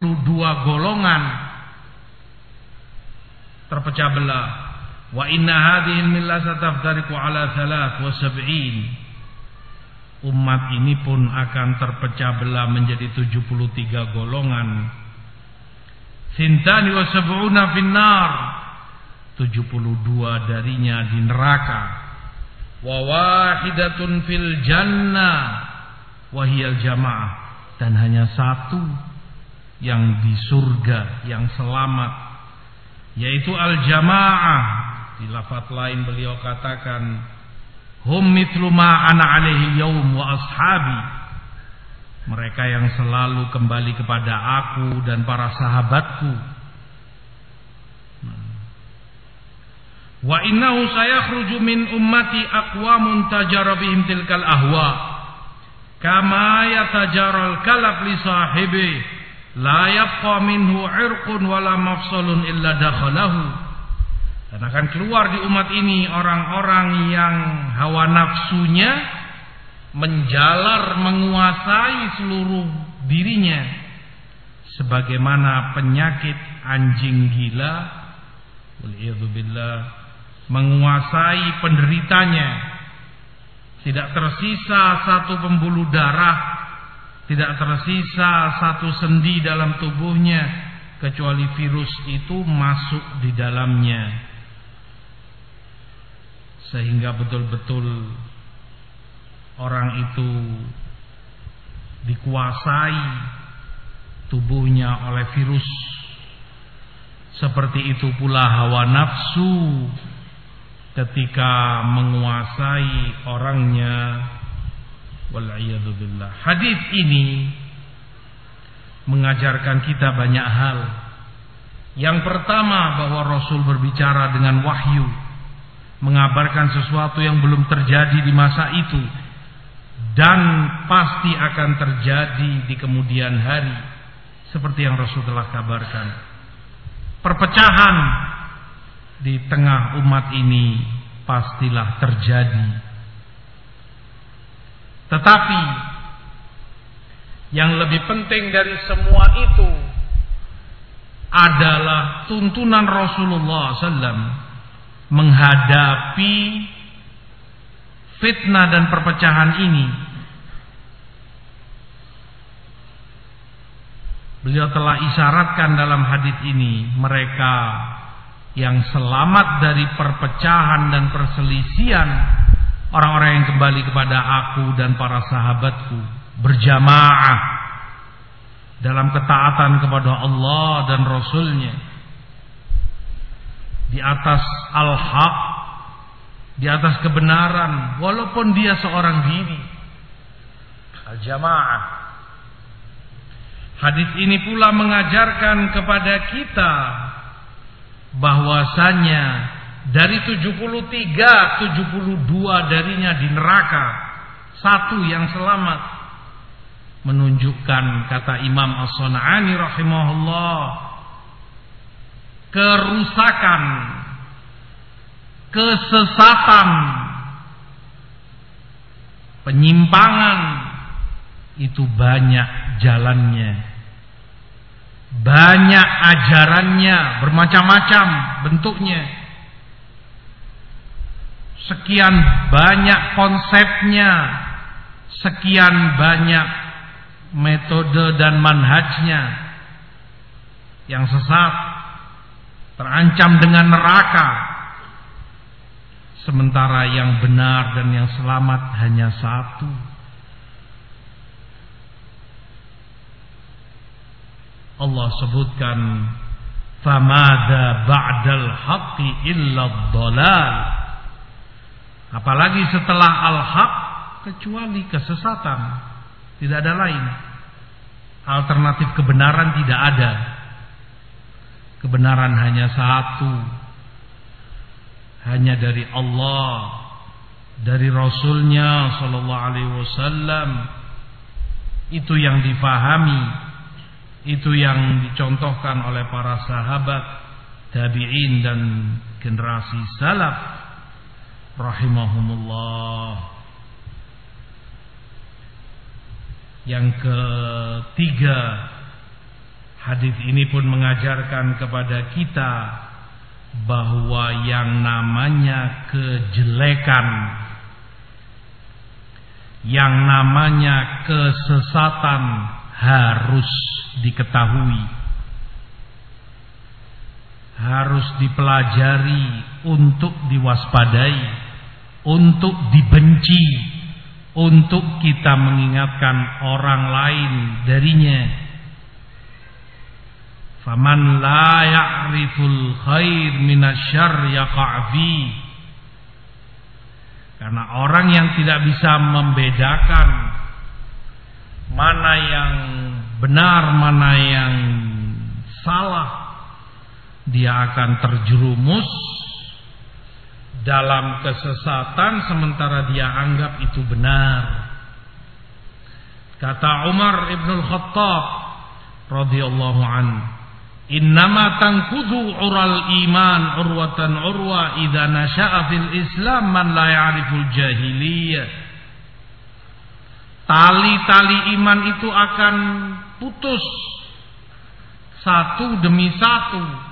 dua golongan terpecah belah. Wa inna hadhihi millah sataftariqu ala thalath wa sab'in. Umat ini pun akan terpecah belah menjadi 73 golongan. Sintani wa sab'una finnar. 72 darinya di neraka. Wa wahidatun fil jannah. Wahiyal jamaah. Dan hanya satu yang di surga yang selamat yaitu al-jamaah. Di lafaz lain beliau katakan hum mithlu ma ana alaihi yaum wa ashabi. Mereka yang selalu kembali kepada aku dan para sahabatku. Wa innahu sayakhruju min ummati aqwamun tajarabihim tilkal ahwa. Kama yatajaral kalab li sahibi la yabqa minhu irqun wala mafsalun illa dakhalahu. Dan akan keluar di umat ini orang-orang yang hawa nafsunya menjalar menguasai seluruh dirinya. Sebagaimana penyakit anjing gila menguasai penderitanya. Tidak tersisa satu pembuluh darah tidak tersisa satu sendi dalam tubuhnya kecuali virus itu masuk di dalamnya. Sehingga betul-betul orang itu dikuasai tubuhnya oleh virus. Seperti itu pula hawa nafsu ketika menguasai orangnya billah. Hadis ini mengajarkan kita banyak hal. Yang pertama bahwa Rasul berbicara dengan wahyu, mengabarkan sesuatu yang belum terjadi di masa itu dan pasti akan terjadi di kemudian hari seperti yang Rasul telah kabarkan. Perpecahan di tengah umat ini pastilah terjadi tetapi yang lebih penting dari semua itu adalah tuntunan Rasulullah SAW menghadapi fitnah dan perpecahan ini. Beliau telah isyaratkan dalam hadis ini mereka yang selamat dari perpecahan dan perselisihan orang-orang yang kembali kepada aku dan para sahabatku berjamaah dalam ketaatan kepada Allah dan Rasulnya. Di atas al-haq di atas kebenaran walaupun dia seorang diri. Al-jamaah. Hadis ini pula mengajarkan kepada kita bahwasanya dari 73, 72 darinya di neraka. Satu yang selamat. Menunjukkan kata Imam As-Sun'ani rahimahullah. Kerusakan. Kesesatan. Penyimpangan. Itu banyak jalannya. Banyak ajarannya. Bermacam-macam bentuknya sekian banyak konsepnya, sekian banyak metode dan manhajnya yang sesat, terancam dengan neraka. Sementara yang benar dan yang selamat hanya satu. Allah sebutkan famada ba'dal haqqi illa dhalal Apalagi setelah al-haq kecuali kesesatan. Tidak ada lain. Alternatif kebenaran tidak ada. Kebenaran hanya satu. Hanya dari Allah, dari Rasulnya Sallallahu Alaihi Wasallam. Itu yang difahami, itu yang dicontohkan oleh para sahabat, tabi'in dan generasi salaf rahimahumullah. Yang ketiga, Hadis ini pun mengajarkan kepada kita bahwa yang namanya kejelekan, yang namanya kesesatan harus diketahui, harus dipelajari untuk diwaspadai, untuk dibenci, untuk kita mengingatkan orang lain darinya. Faman la ya'riful khair minasyarr yaqa'fi. Karena orang yang tidak bisa membedakan mana yang benar, mana yang salah, dia akan terjerumus dalam kesesatan sementara dia anggap itu benar. Kata Umar ibn al-Khattab radhiyallahu an, "Innama tankudu ural iman urwatan urwa idza nasha'a fil Islam man la ya'riful jahiliyah." Tali-tali iman itu akan putus satu demi satu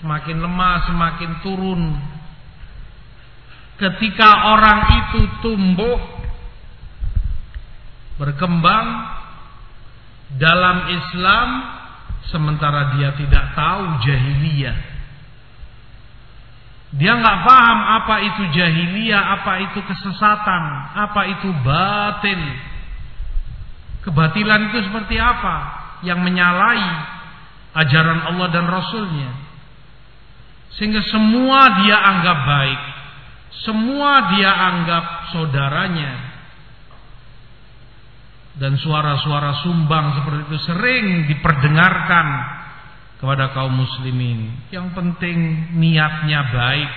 semakin lemah, semakin turun. Ketika orang itu tumbuh, berkembang dalam Islam, sementara dia tidak tahu jahiliyah. Dia nggak paham apa itu jahiliyah, apa itu kesesatan, apa itu batil. Kebatilan itu seperti apa? Yang menyalahi ajaran Allah dan Rasulnya. Sehingga semua dia anggap baik. Semua dia anggap saudaranya. Dan suara-suara sumbang seperti itu sering diperdengarkan kepada kaum muslimin. Yang penting niatnya baik.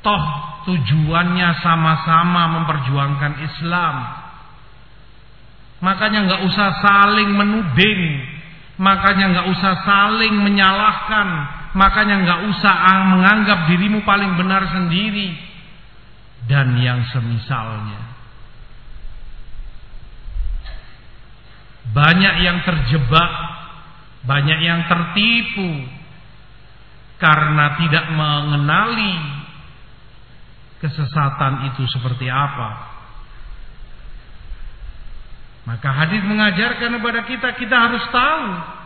Toh tujuannya sama-sama memperjuangkan Islam. Makanya nggak usah saling menuding, makanya nggak usah saling menyalahkan, Makanya nggak usah menganggap dirimu paling benar sendiri dan yang semisalnya. Banyak yang terjebak, banyak yang tertipu karena tidak mengenali kesesatan itu seperti apa. Maka hadis mengajarkan kepada kita kita harus tahu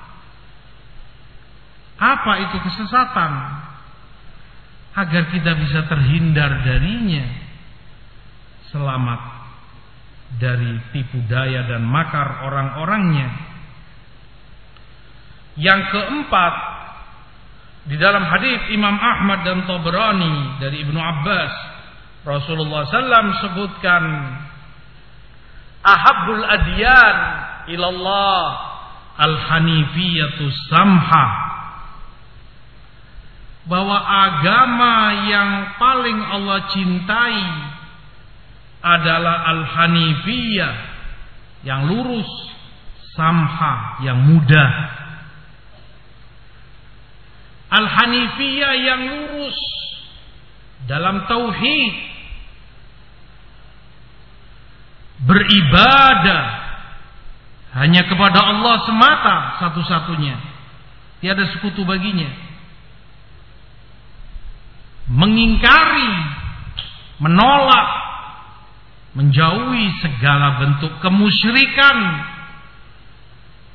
apa itu kesesatan? Agar kita bisa terhindar darinya. Selamat dari tipu daya dan makar orang-orangnya. Yang keempat, di dalam hadis Imam Ahmad dan Tabrani dari Ibnu Abbas, Rasulullah SAW sebutkan Ahabul adyan ilallah al-hanifiyatu samhah bahwa agama yang paling Allah cintai adalah al-hanifiyah yang lurus, samha yang mudah. Al-hanifiyah yang lurus dalam tauhid beribadah hanya kepada Allah semata satu-satunya. Tiada sekutu baginya mengingkari, menolak, menjauhi segala bentuk kemusyrikan,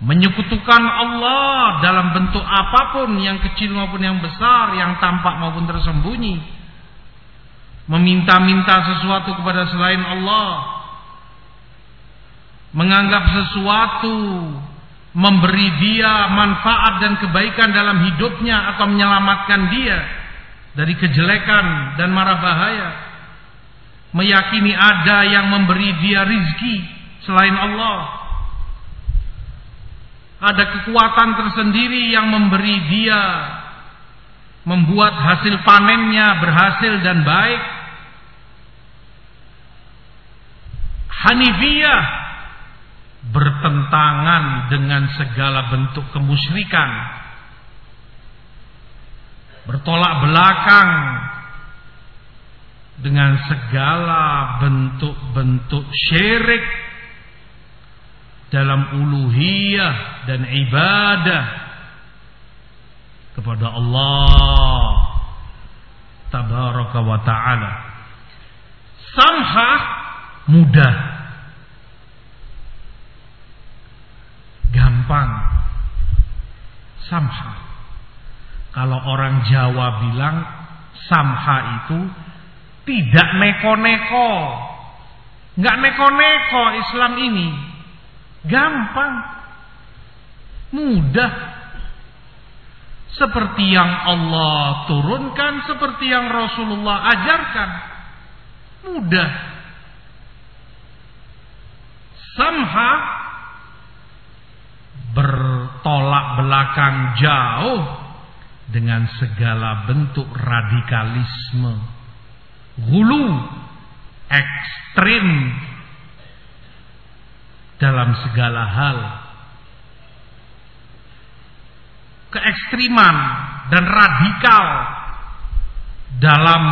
menyekutukan Allah dalam bentuk apa pun yang kecil maupun yang besar, yang tampak maupun tersembunyi, meminta-minta sesuatu kepada selain Allah, menganggap sesuatu memberi dia manfaat dan kebaikan dalam hidupnya atau menyelamatkan dia dari kejelekan dan marah bahaya. Meyakini ada yang memberi dia rizki selain Allah. Ada kekuatan tersendiri yang memberi dia membuat hasil panennya berhasil dan baik. Hanifiyah bertentangan dengan segala bentuk kemusyrikan bertolak belakang dengan segala bentuk-bentuk syirik dalam uluhiyah dan ibadah kepada Allah tabaraka wa taala. Samha mudah. Gampang. Samha kalau orang Jawa bilang samha itu tidak neko-neko. Nggak neko-neko Islam ini. Gampang. Mudah. Seperti yang Allah turunkan, seperti yang Rasulullah ajarkan. Mudah. Samha bertolak belakang jauh dengan segala bentuk radikalisme, hulu, ekstrim dalam segala hal. Keekstriman dan radikal dalam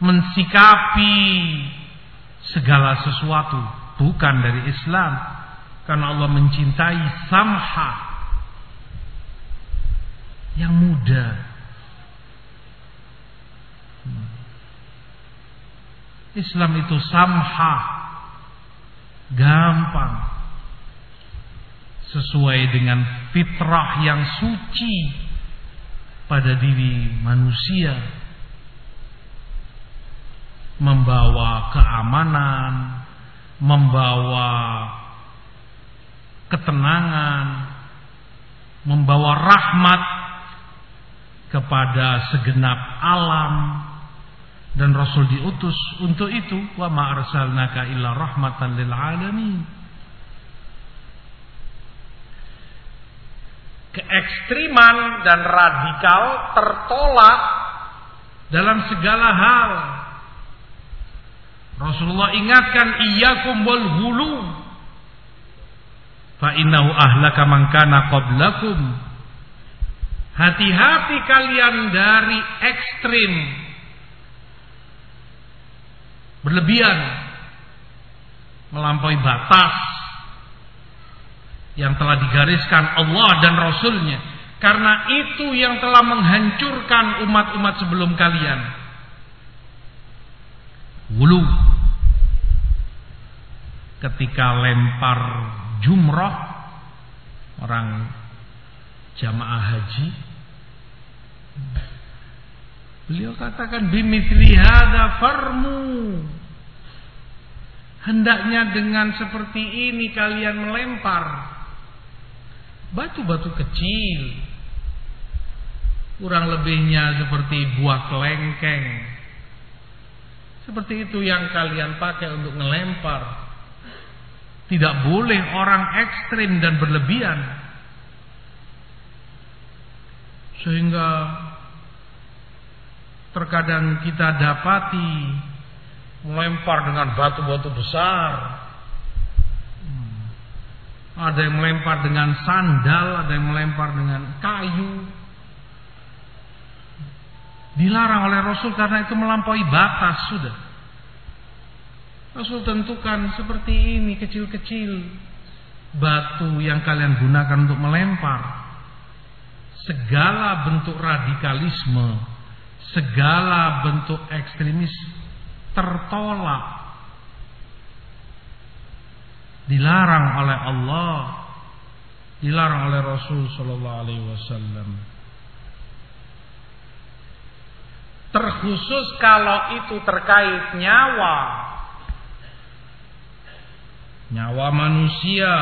mensikapi segala sesuatu bukan dari Islam. Karena Allah mencintai samha yang muda. Islam itu samha gampang. Sesuai dengan fitrah yang suci pada diri manusia. Membawa keamanan membawa ketenangan membawa rahmat kepada segenap alam dan Rasul diutus untuk itu wa ma arsalnaka illa rahmatan lil alamin keekstriman dan radikal tertolak dalam segala hal. Rasulullah ingatkan iyyakum wal hulu fa innahu ahlaka man kana qablakum. Hati-hati kalian dari ekstrim berlebihan melampaui batas yang telah digariskan Allah dan Rasulnya. Karena itu yang telah menghancurkan umat-umat sebelum kalian. Wulu. Ketika lempar jumroh. Orang jamaah haji. Beliau katakan bimithli hadza farmu. Hendaknya dengan seperti ini kalian melempar batu-batu kecil. Kurang lebihnya seperti buah kelengkeng. Seperti itu yang kalian pakai untuk melempar. Tidak boleh orang ekstrim dan berlebihan. Sehingga terkadang kita dapati melempar dengan batu-batu besar ada yang melempar dengan sandal, ada yang melempar dengan kayu. Dilarang oleh Rasul karena itu melampaui batas sudah. Rasul tentukan seperti ini kecil-kecil batu yang kalian gunakan untuk melempar. Segala bentuk radikalisme, segala bentuk ekstremis tertolak dilarang oleh Allah, dilarang oleh Rasul sallallahu alaihi wasallam. Terkhusus kalau itu terkait nyawa. Nyawa manusia.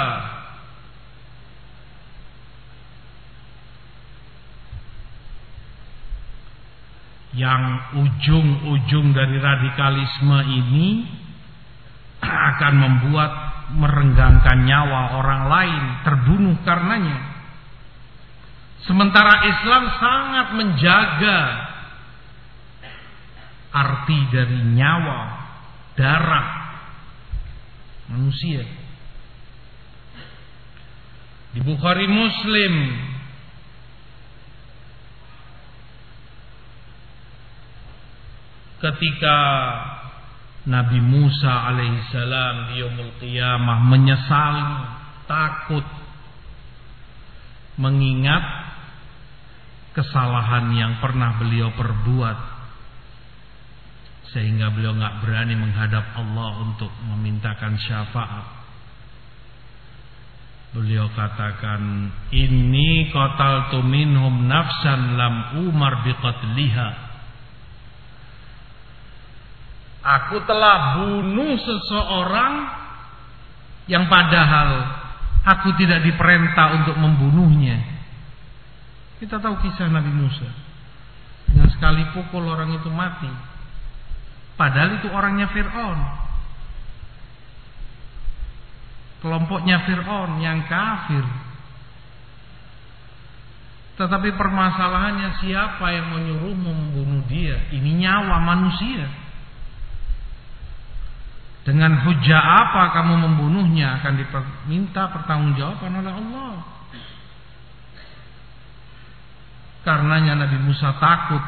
Yang ujung-ujung dari radikalisme ini akan membuat merenggangkan nyawa orang lain terbunuh karenanya. Sementara Islam sangat menjaga arti dari nyawa, darah manusia. Di Bukhari Muslim ketika Nabi Musa alaihissalam di yaumul qiyamah menyesali, takut mengingat kesalahan yang pernah beliau perbuat sehingga beliau nggak berani menghadap Allah untuk memintakan syafaat. Beliau katakan, "Ini qataltu minhum nafsan lam umar biqatliha." Aku telah bunuh seseorang yang padahal aku tidak diperintah untuk membunuhnya. Kita tahu kisah Nabi Musa. Dengan sekali pukul orang itu mati. Padahal itu orangnya Fir'aun. Kelompoknya Fir'aun yang kafir. Tetapi permasalahannya siapa yang menyuruh membunuh dia? Ini nyawa manusia. Dengan hujah apa kamu membunuhnya akan diminta pertanggungjawaban oleh Allah. Karenanya Nabi Musa takut,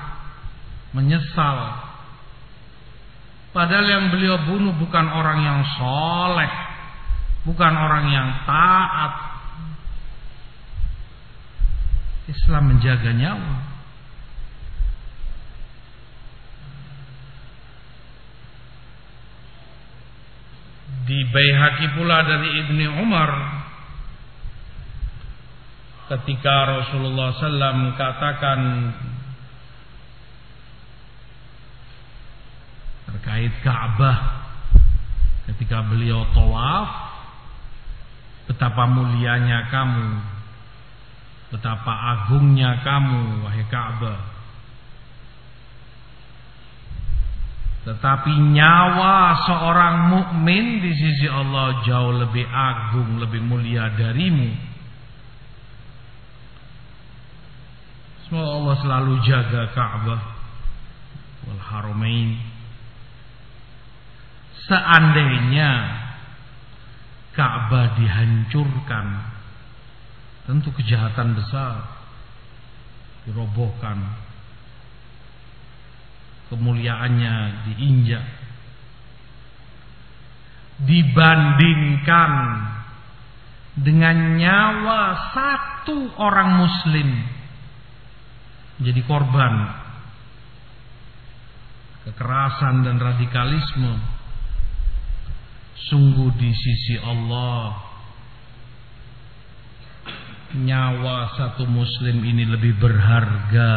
menyesal. Padahal yang beliau bunuh bukan orang yang soleh, bukan orang yang taat. Islam menjaga nyawa. Di Baihaqi pula dari Ibni Umar. Ketika Rasulullah SAW katakan terkait Ka'bah ketika beliau tawaf betapa mulianya kamu betapa agungnya kamu wahai Ka'bah Tetapi nyawa seorang mukmin di sisi Allah jauh lebih agung, lebih mulia darimu. Semoga Allah selalu jaga Ka'bah wal Haramain. Seandainya Ka'bah dihancurkan, tentu kejahatan besar dirobohkan kemuliaannya diinjak. Dibandingkan dengan nyawa satu orang muslim menjadi korban kekerasan dan radikalisme sungguh di sisi Allah nyawa satu muslim ini lebih berharga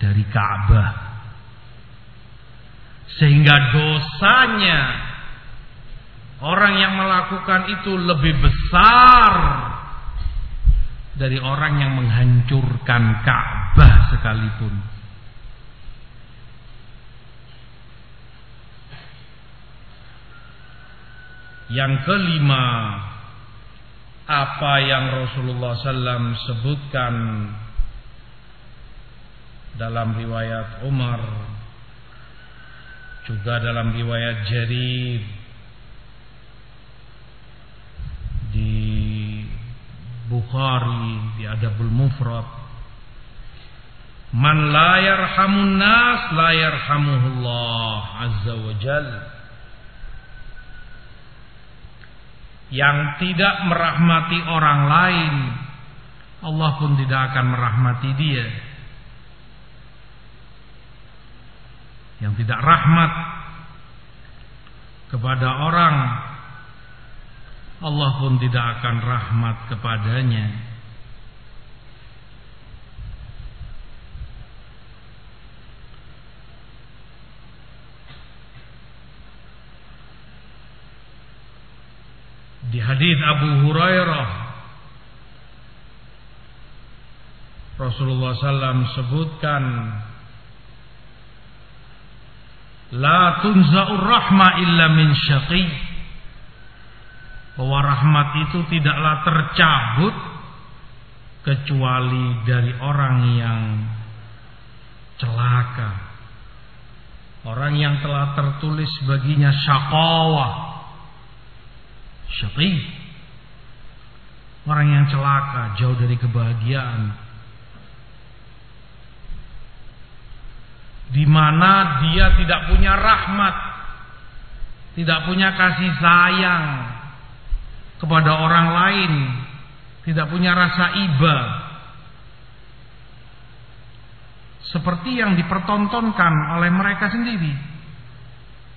dari Ka'bah sehingga dosanya orang yang melakukan itu lebih besar dari orang yang menghancurkan Ka'bah sekalipun. Yang kelima, apa yang Rasulullah SAW sebutkan dalam riwayat Umar juga dalam riwayat Jarir. Di Bukhari di Adabul Mufrad. Man la yarhamun nas la yarhamuhullah azza wa jal. Yang tidak merahmati orang lain Allah pun tidak akan merahmati dia yang tidak rahmat kepada orang Allah pun tidak akan rahmat kepadanya. Di hadis Abu Hurairah Rasulullah SAW sebutkan La tunza'ur rahma illa min syaqi. Bahwa rahmat itu tidaklah tercabut kecuali dari orang yang celaka. Orang yang telah tertulis baginya syaqawah. Syaqi. Orang yang celaka jauh dari kebahagiaan. Di mana dia tidak punya rahmat tidak punya kasih sayang kepada orang lain, tidak punya rasa iba. Seperti yang dipertontonkan oleh mereka sendiri.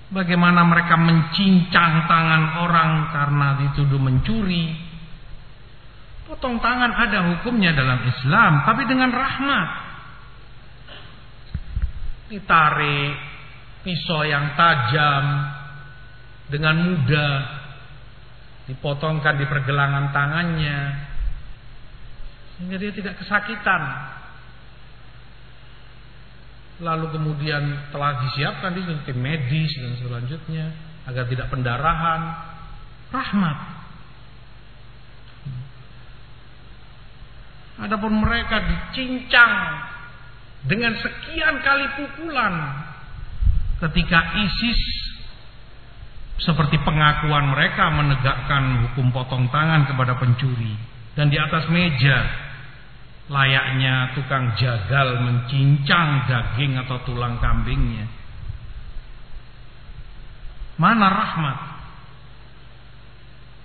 Bagaimana mereka mencincang tangan orang karena dituduh mencuri. Potong tangan ada hukumnya dalam Islam, tapi dengan rahmat. Ditarik pisau yang tajam dengan mudah. Dipotongkan di pergelangan tangannya. Sehingga dia tidak kesakitan. Lalu kemudian telah disiapkan di tim medis dan selanjutnya agar tidak pendarahan. Rahmat. Adapun mereka dicincang dengan sekian kali pukulan ketika ISIS seperti pengakuan mereka menegakkan hukum potong tangan kepada pencuri. Dan di atas meja layaknya tukang jagal mencincang daging atau tulang kambingnya. Mana rahmat?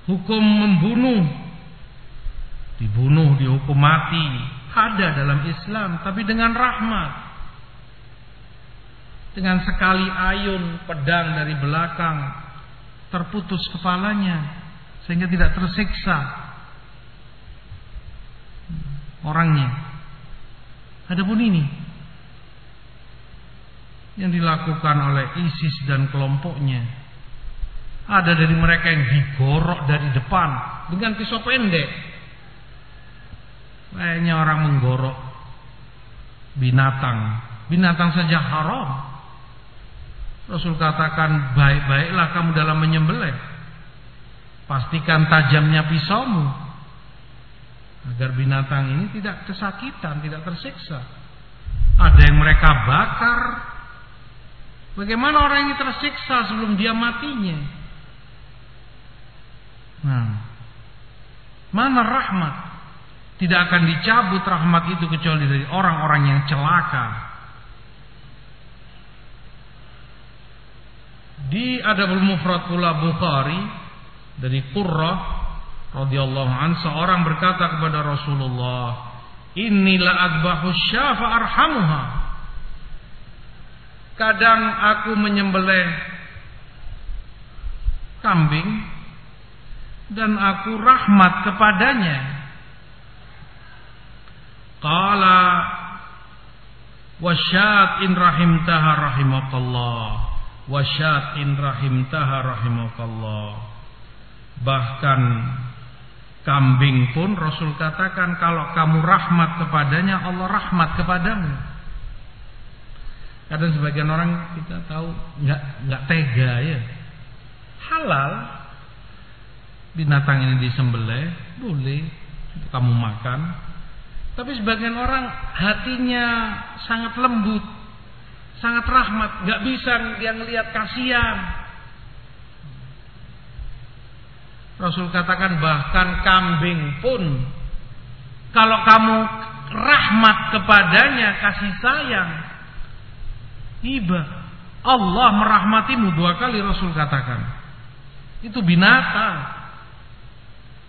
Hukum membunuh dibunuh dihukum mati ada dalam Islam tapi dengan rahmat dengan sekali ayun pedang dari belakang terputus kepalanya sehingga tidak tersiksa orangnya. Adapun ini yang dilakukan oleh ISIS dan kelompoknya ada dari mereka yang digorok dari depan dengan pisau pendek. Kayaknya orang menggorok binatang. Binatang saja haram. Rasul katakan baik-baiklah kamu dalam menyembelih. Pastikan tajamnya pisaumu agar binatang ini tidak kesakitan, tidak tersiksa. Ada yang mereka bakar. Bagaimana orang ini tersiksa sebelum dia matinya? Nah, mana rahmat? Tidak akan dicabut rahmat itu kecuali dari orang-orang yang celaka Di Adabul Mufrad pula Bukhari dari Qurrah radhiyallahu an seorang berkata kepada Rasulullah, "Inilah adbahu syafa arhamuha." Kadang aku menyembelih kambing dan aku rahmat kepadanya. Qala wasyat in rahimtaha rahimakallah. Wasyatin rahimtaha rahimakallah. Bahkan kambing pun Rasul katakan kalau kamu rahmat kepadanya Allah rahmat kepadamu. Kadang sebagian orang kita tahu nggak nggak tega ya. Halal. Binatang ini disembelih boleh. Kamu makan tapi sebagian orang hatinya sangat lembut sangat rahmat, nggak bisa dia ngelihat kasihan. Rasul katakan bahkan kambing pun kalau kamu rahmat kepadanya kasih sayang iba Allah merahmatimu dua kali Rasul katakan. Itu binatang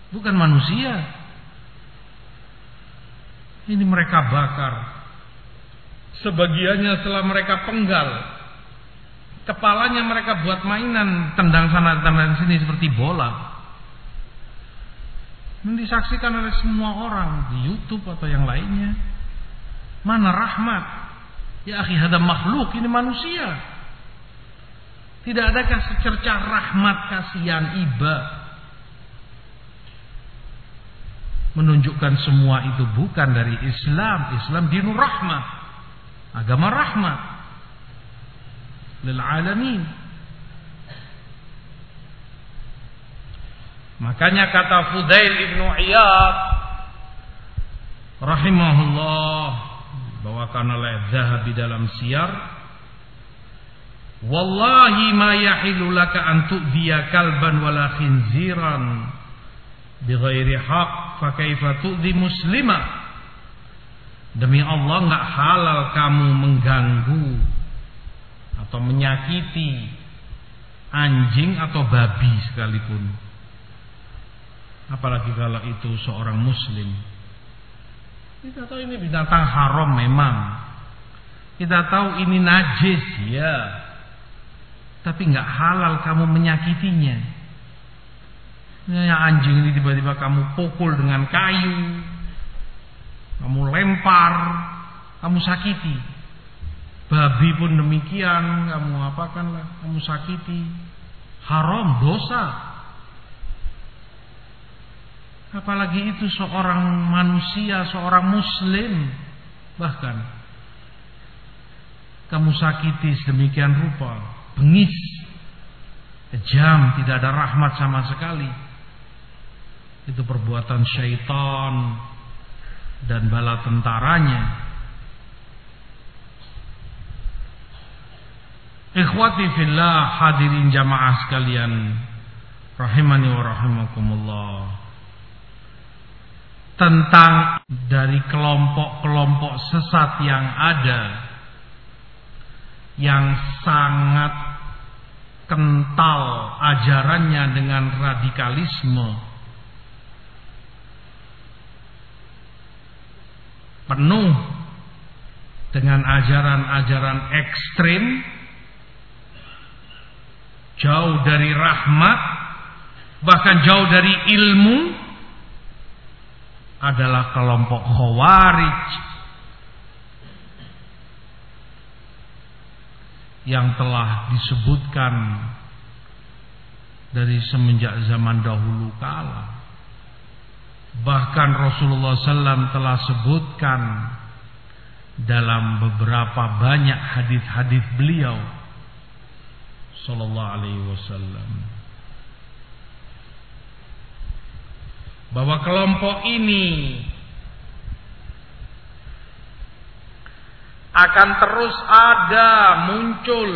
bukan manusia ini mereka bakar Sebagiannya setelah mereka penggal. Kepalanya mereka buat mainan tendang sana tendang sini seperti bola. Dan disaksikan oleh semua orang di YouTube atau yang lainnya. Mana rahmat? Ya akhi ada makhluk ini manusia. Tidak adakah secercah rahmat kasihan iba menunjukkan semua itu bukan dari Islam. Islam dinur rahmat agama rahmat. Lil makanya kata Fudail ibnu Iyad rahimahullah bawakan oleh Zahabi dalam siar Wallahi ma yahilu laka an tu'diya kalban wala khinziran bighairi haq fa kaifa tu'di muslimah Demi Allah nggak halal kamu mengganggu atau menyakiti anjing atau babi sekalipun. Apalagi kalau itu seorang muslim. Kita tahu ini binatang haram memang. Kita tahu ini najis ya. Tapi nggak halal kamu menyakitinya. Ya, anjing ini tiba-tiba kamu pukul dengan kayu. Kamu lempar, kamu sakiti. Babi pun demikian, kamu apakanlah, kamu sakiti. Haram, dosa. Apalagi itu seorang manusia, seorang muslim. Bahkan kamu sakiti sedemikian rupa, bengis, kejam, tidak ada rahmat sama sekali. Itu perbuatan syaitan dan bala tentaranya. Ikhwati fillah hadirin jamaah sekalian rahimani wa rahimakumullah. Tentang dari kelompok-kelompok sesat yang ada yang sangat kental ajarannya dengan radikalisme penuh dengan ajaran-ajaran ekstrim jauh dari rahmat bahkan jauh dari ilmu adalah kelompok khawarij yang telah disebutkan dari semenjak zaman dahulu kala Bahkan Rasulullah SAW telah sebutkan dalam beberapa banyak hadis-hadis beliau. Sallallahu alaihi wasallam. Bahwa kelompok ini akan terus ada muncul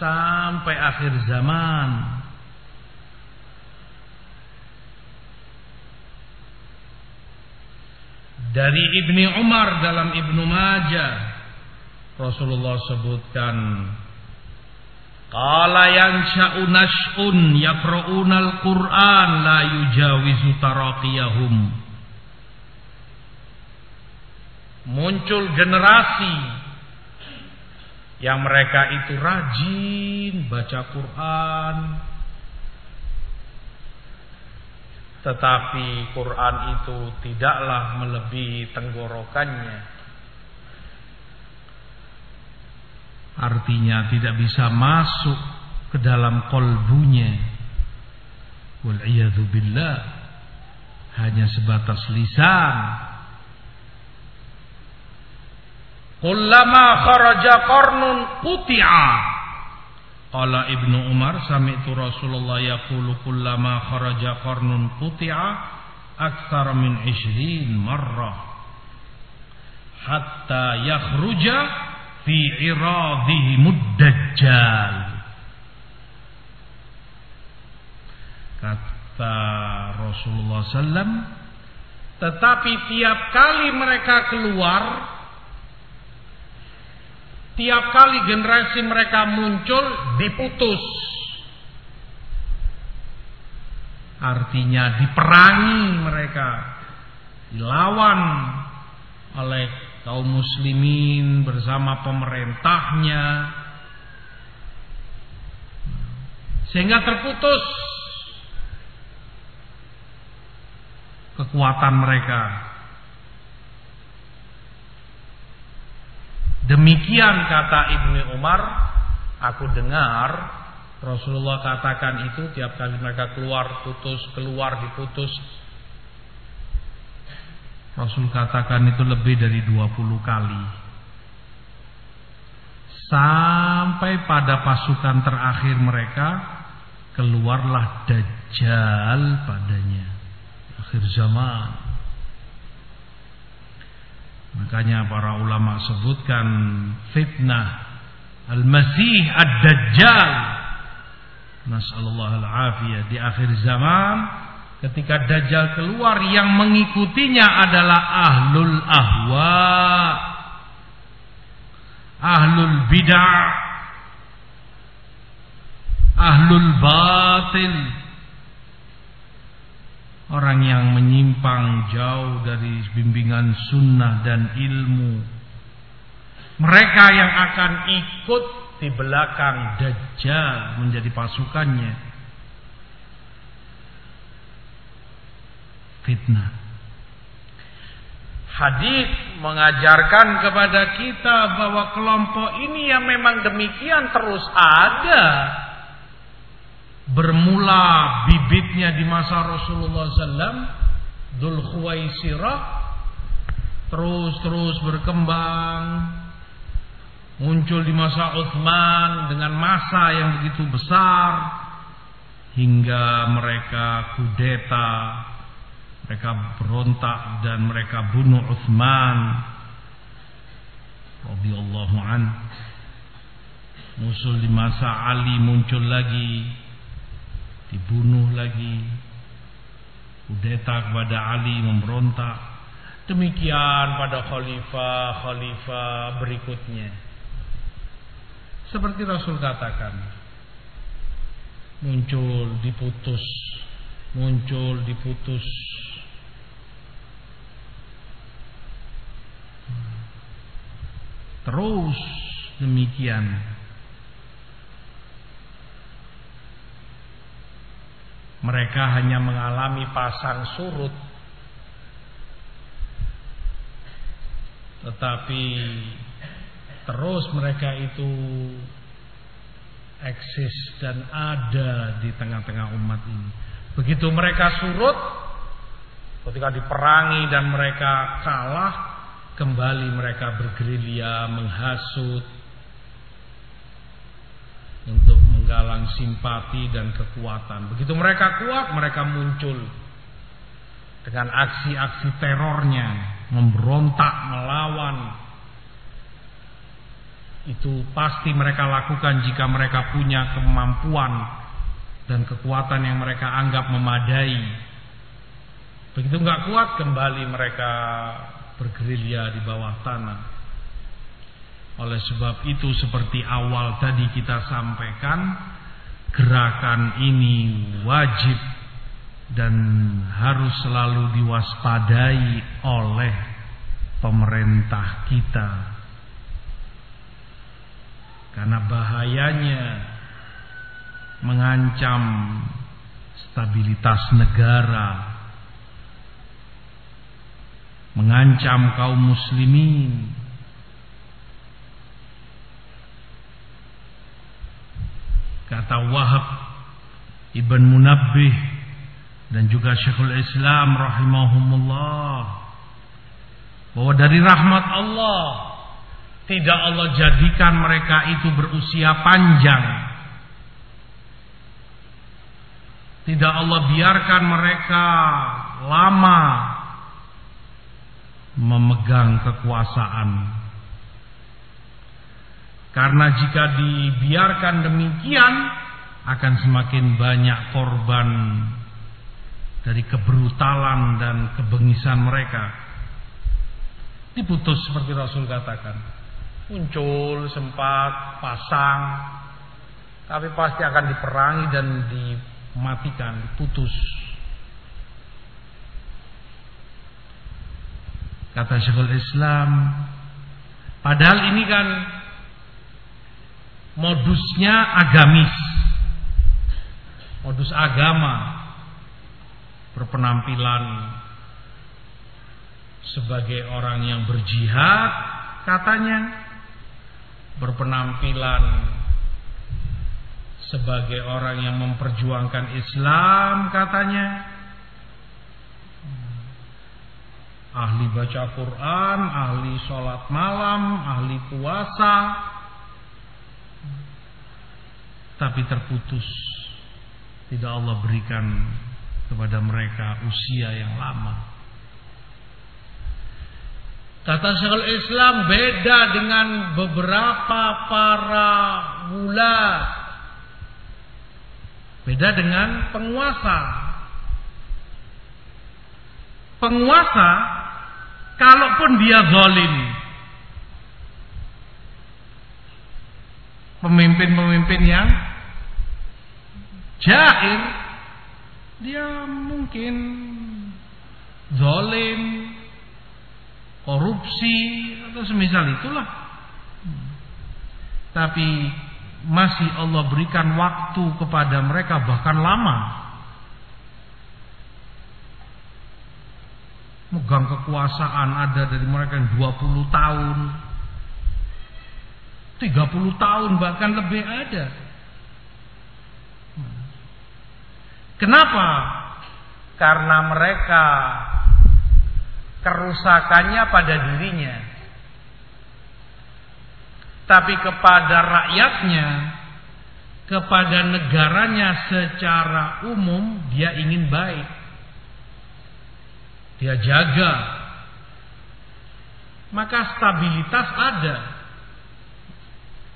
sampai akhir zaman Dari Ibni Umar dalam Ibnu Majah. Rasulullah sebutkan Qala yansha'u nash'un yaqra'una al-Qur'an la yujawizu taraqiyahum. Muncul generasi yang mereka itu rajin baca Quran, tetapi Quran itu tidaklah melebihi tenggorokannya. Artinya tidak bisa masuk ke dalam kolbunya. Wal billah. Hanya sebatas lisan. Kullama kharaja qarnun quti'a Qala Ibnu Umar sami'tu Rasulullah yaqulu kullama kharaja qarnun quti'a aktsar min 20 marrah hatta yakhruja fi iradhihi muddajjal kata Rasulullah sallam tetapi tiap kali mereka keluar Tiap kali generasi mereka muncul diputus. Artinya diperangi mereka. Dilawan oleh kaum muslimin bersama pemerintahnya. Sehingga terputus kekuatan mereka. Demikian kata Ibnu Umar, aku dengar Rasulullah katakan itu tiap kali mereka keluar putus, keluar diputus. Rasul katakan itu lebih dari 20 kali. Sampai pada pasukan terakhir mereka keluarlah Dajjal padanya. Akhir zaman. Makanya para ulama sebutkan fitnah Al-Masih Ad-Dajjal. Nasallallahu al-afiyah. Di akhir zaman Ketika Dajjal keluar Yang mengikutinya adalah Ahlul Ahwa. Ahlul bid'ah, ahlul batil, orang yang menyimpang jauh dari bimbingan sunnah dan ilmu. Mereka yang akan ikut di belakang Dajjal menjadi pasukannya. Fitnah. Hadis mengajarkan kepada kita bahwa kelompok ini yang memang demikian terus ada. Bermula bibitnya di masa Rasulullah SAW, Dul Khuwaisirah, terus-terus berkembang, muncul di masa Uthman dengan masa yang begitu besar, hingga mereka kudeta mereka berontak dan mereka bunuh Uthman radhiyallahu an. Musuh di masa Ali muncul lagi, dibunuh lagi. Kudeta kepada Ali memberontak. Demikian pada khalifah-khalifah berikutnya. Seperti Rasul katakan, muncul diputus, muncul diputus Terus demikian. Mereka hanya mengalami pasang surut. Tetapi terus mereka itu eksis dan ada di tengah-tengah umat ini. Begitu mereka surut, ketika diperangi dan mereka kalah, kembali mereka bergerilya menghasut untuk menggalang simpati dan kekuatan. Begitu mereka kuat, mereka muncul dengan aksi-aksi terornya, memberontak, melawan. Itu pasti mereka lakukan jika mereka punya kemampuan dan kekuatan yang mereka anggap memadai. Begitu nggak kuat, kembali mereka bergerilya di bawah tanah. Oleh sebab itu seperti awal tadi kita sampaikan, gerakan ini wajib dan harus selalu diwaspadai oleh pemerintah kita. Karena bahayanya mengancam stabilitas negara mengancam kaum muslimin kata Wahab Ibn Munabbih dan juga Syekhul Islam rahimahumullah bahwa dari rahmat Allah tidak Allah jadikan mereka itu berusia panjang tidak Allah biarkan mereka lama memegang kekuasaan. Karena jika dibiarkan demikian akan semakin banyak korban dari kebrutalan dan kebengisan mereka. Diputus seperti Rasul katakan. Muncul sempat pasang tapi pasti akan diperangi dan dimatikan, diputus. Kata Syekhul Islam, padahal ini kan modusnya agamis. Modus agama. Berpenampilan sebagai orang yang berjihad katanya. Berpenampilan sebagai orang yang memperjuangkan Islam katanya. Ahli baca Quran, ahli sholat malam, ahli puasa, tapi terputus. Tidak Allah berikan kepada mereka usia yang lama. Kata Syekhul Islam beda dengan beberapa para gula. Beda dengan penguasa. Penguasa Kalaupun dia zalim. pemimpin-pemimpin yang jair dia mungkin zalim korupsi atau semisal itulah. Tapi masih Allah berikan waktu kepada mereka bahkan lama. Megang kekuasaan ada dari mereka yang 20 tahun. 30 tahun bahkan lebih ada kenapa? karena mereka kerusakannya pada dirinya. Tapi kepada rakyatnya kepada negaranya secara umum dia ingin baik. Dia jaga. Maka stabilitas ada.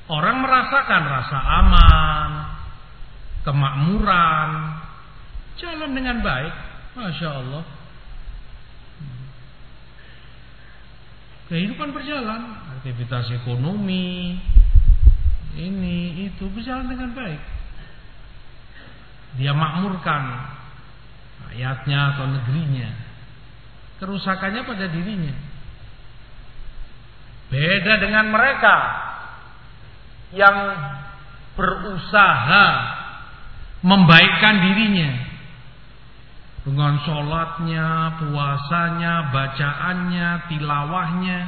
Orang merasakan rasa aman kemakmuran jalan dengan baik. Masya Allah. Kehidupan berjalan. Aktivitas ekonomi. Ini itu berjalan dengan baik. Dia makmurkan rakyatnya atau negerinya. Kerusakannya pada dirinya. Beda dengan mereka yang berusaha membaikkan dirinya dengan sholatnya, puasanya, bacaannya, tilawahnya,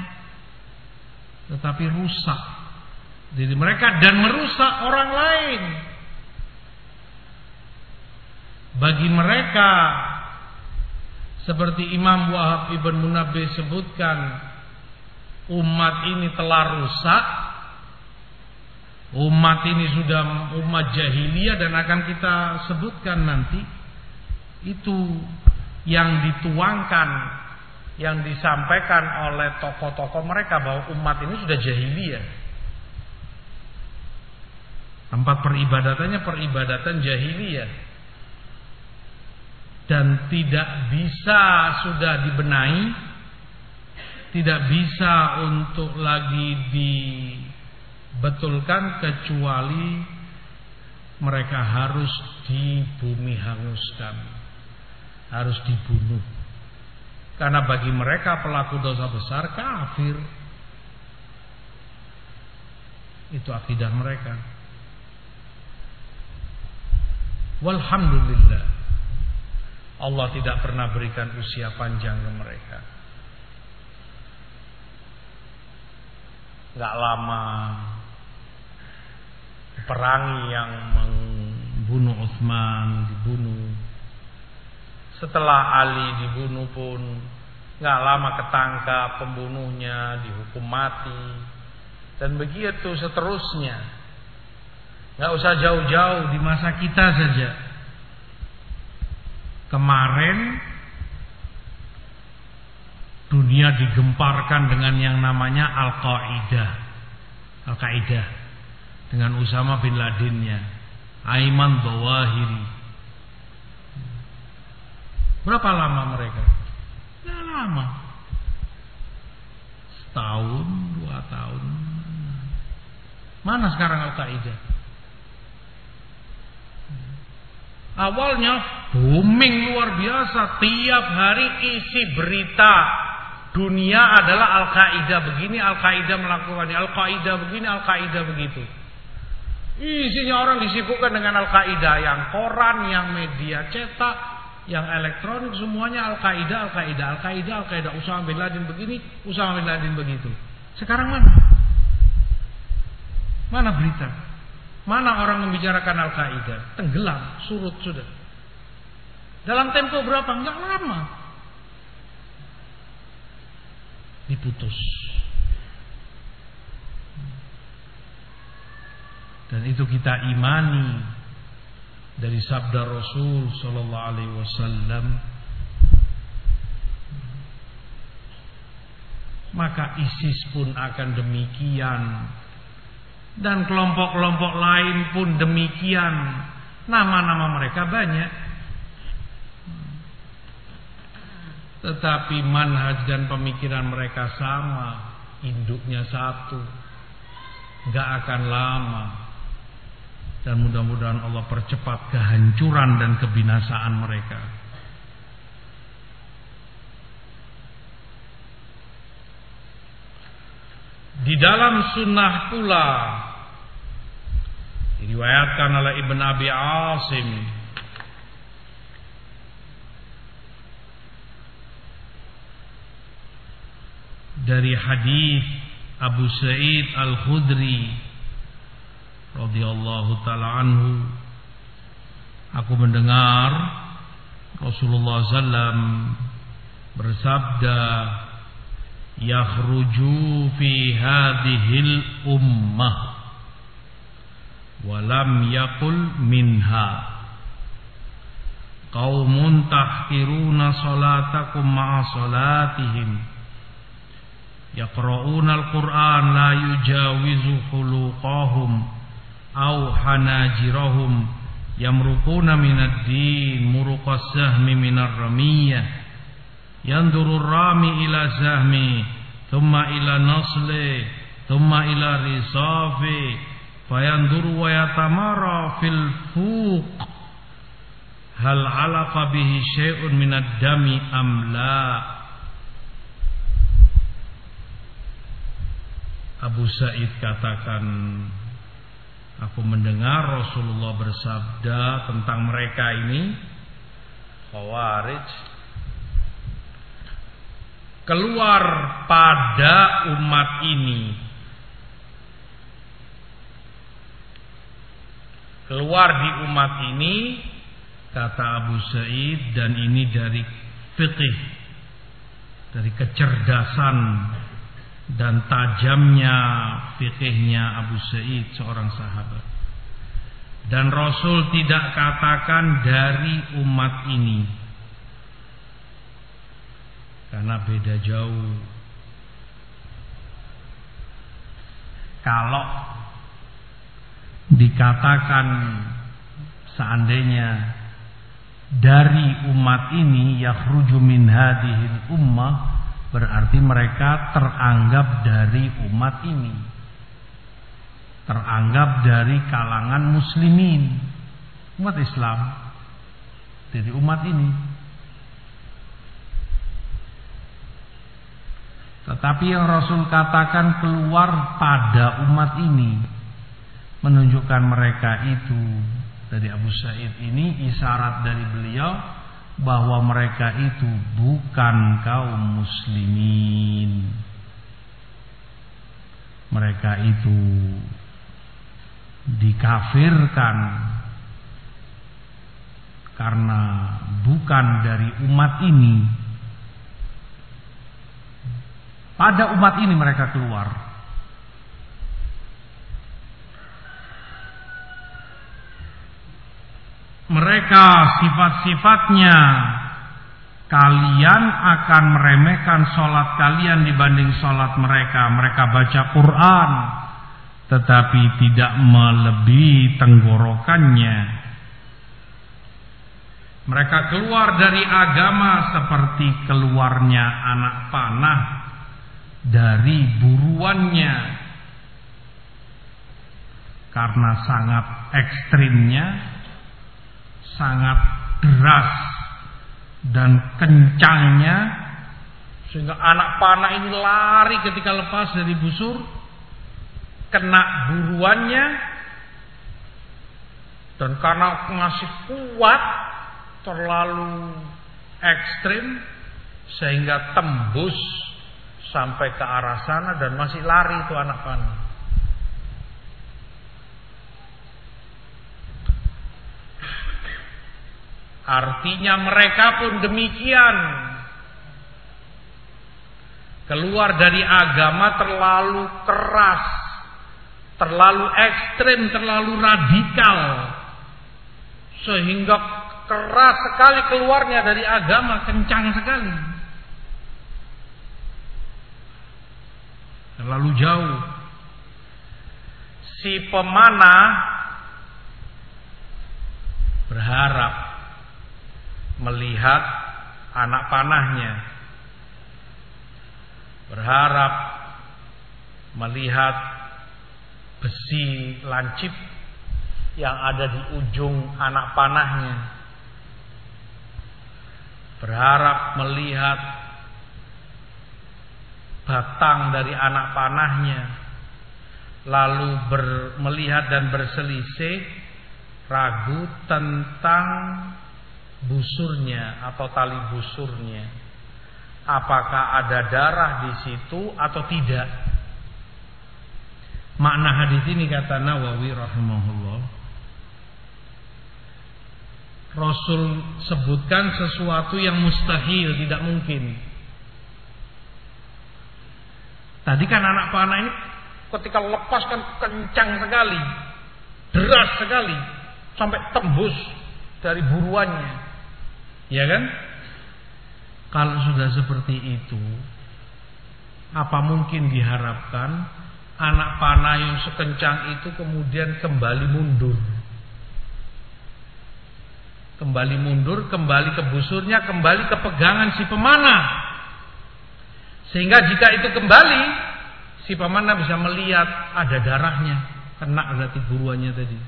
tetapi rusak diri mereka dan merusak orang lain. Bagi mereka seperti Imam Wahab Ibn Munabbih sebutkan umat ini telah rusak umat ini sudah umat jahiliyah dan akan kita sebutkan nanti itu yang dituangkan yang disampaikan oleh tokoh-tokoh mereka bahwa umat ini sudah jahiliyah. Tempat peribadatannya peribadatan jahiliyah. Dan tidak bisa sudah dibenahi, tidak bisa untuk lagi dibetulkan kecuali mereka harus di bumi hanguskan harus dibunuh. Karena bagi mereka pelaku dosa besar kafir. Itu akidah mereka. Walhamdulillah. Allah tidak pernah berikan usia panjang ke mereka. Gak lama perangi yang membunuh Utsman dibunuh setelah Ali dibunuh pun nggak lama ketangkap pembunuhnya dihukum mati dan begitu seterusnya. Nggak usah jauh-jauh di masa kita saja. Kemarin dunia digemparkan dengan yang namanya Al-Qaeda. Al-Qaeda dengan Usama bin Ladennya, Aiman Bawahiri Berapa lama mereka? Tidak lama. Setahun, dua tahun. Mana sekarang Al-Qaeda? Awalnya booming luar biasa. Tiap hari isi berita dunia adalah Al-Qaeda begini, Al-Qaeda melakukan Al-Qaeda begini, Al-Qaeda begitu. Isinya orang disibukkan dengan Al-Qaeda yang koran, yang media cetak, yang elektronik semuanya Al-Qaeda, Al-Qaeda, Al-Qaeda, Al-Qaeda, Usama bin Laden begini, Usama bin Laden begitu. Sekarang mana? Mana berita? Mana orang membicarakan Al-Qaeda? Tenggelam, surut sudah. Dalam tempo berapa? Enggak lama. Diputus. Dan itu kita imani dari sabda Rasul sallallahu alaihi wasallam maka ISIS pun akan demikian dan kelompok-kelompok lain pun demikian. Nama-nama mereka banyak. Tetapi manhaj dan pemikiran mereka sama induknya satu. Gak akan lama dan mudah-mudahan Allah percepat kehancuran dan kebinasaan mereka. Di dalam sunnah pula diriwayatkan oleh Ibn Abi Asim dari hadis Abu Sa'id Al-Khudri radhiyallahu taala anhu. Aku mendengar Rasulullah sallam bersabda yakhruju fi hadhil ummah wa lam yaqul minha. Qaumun tahqiruna salatakum ma'a salatihim. Yaqra'una al-Qur'an la yujawizu khuluqahum aw hanajirahum yamruquna minad din minar ramiyah. Yanduru rami ila sahmi thumma ila nasli thumma ila risafi. Fayanduru wa yatamara fil fuq. Hal alaqa bihi syai'un minad dami am la? Abu Sa'id katakan Aku mendengar Rasulullah bersabda tentang mereka ini. Khawarij. Keluar pada umat ini. Keluar di umat ini Kata Abu Sa'id Dan ini dari fikih Dari kecerdasan dan tajamnya fikihnya Abu Sa'id seorang sahabat. Dan Rasul tidak katakan dari umat ini. Karena beda jauh. Kalau dikatakan seandainya dari umat ini yakhruju min hadhil ummah Berarti mereka teranggap dari umat ini. Teranggap dari kalangan muslimin. Umat Islam. Dari umat ini. Tetapi yang Rasul katakan keluar pada umat ini. Menunjukkan mereka itu. Dari Abu Said ini isyarat dari beliau bahwa mereka itu bukan kaum muslimin. Mereka itu dikafirkan karena bukan dari umat ini. Pada umat ini mereka keluar. Mereka sifat-sifatnya kalian akan meremehkan sholat kalian dibanding sholat mereka. Mereka baca Quran tetapi tidak melebihi tenggorokannya. Mereka keluar dari agama seperti keluarnya anak panah dari buruannya. Karena sangat ekstrimnya sangat deras dan kencangnya sehingga anak panah ini lari ketika lepas dari busur kena buruannya dan karena masih kuat terlalu ekstrim sehingga tembus sampai ke arah sana dan masih lari itu anak panah Artinya mereka pun demikian. Keluar dari agama terlalu keras, terlalu ekstrim, terlalu radikal. Sehingga keras sekali keluarnya dari agama, kencang sekali. Terlalu jauh. Si pemanah berharap melihat anak panahnya berharap melihat besi lancip yang ada di ujung anak panahnya. Berharap melihat batang dari anak panahnya. Lalu ber, melihat dan berselisih ragu tentang busurnya atau tali busurnya. Apakah ada darah di situ atau tidak? Makna hadis ini kata Nawawi rahimahullah Rasul sebutkan sesuatu yang mustahil, tidak mungkin. Tadi kan anak panah ini ketika lepaskan kencang sekali, deras sekali, sampai tembus dari buruannya. Ya kan? Kalau sudah seperti itu, apa mungkin diharapkan anak panah yang sekencang itu kemudian kembali mundur? Kembali mundur, kembali ke busurnya, kembali ke pegangan si pemanah. Sehingga jika itu kembali, si pemanah bisa melihat ada darahnya. Kena berarti buruannya tadi.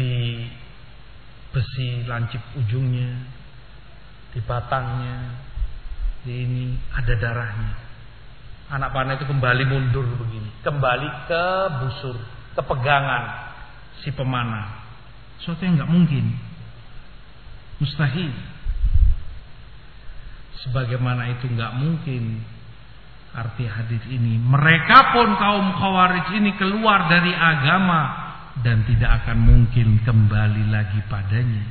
Di besi lancip ujungnya, di batangnya, di ini ada darahnya. Anak panah itu kembali mundur begini, kembali ke busur, ke pegangan si pemanah. Sesuatu yang nggak mungkin. Mustahil. Sebagaimana itu nggak mungkin arti hadis ini. Mereka pun kaum khawarij ini keluar dari agama dan tidak akan mungkin kembali lagi padanya.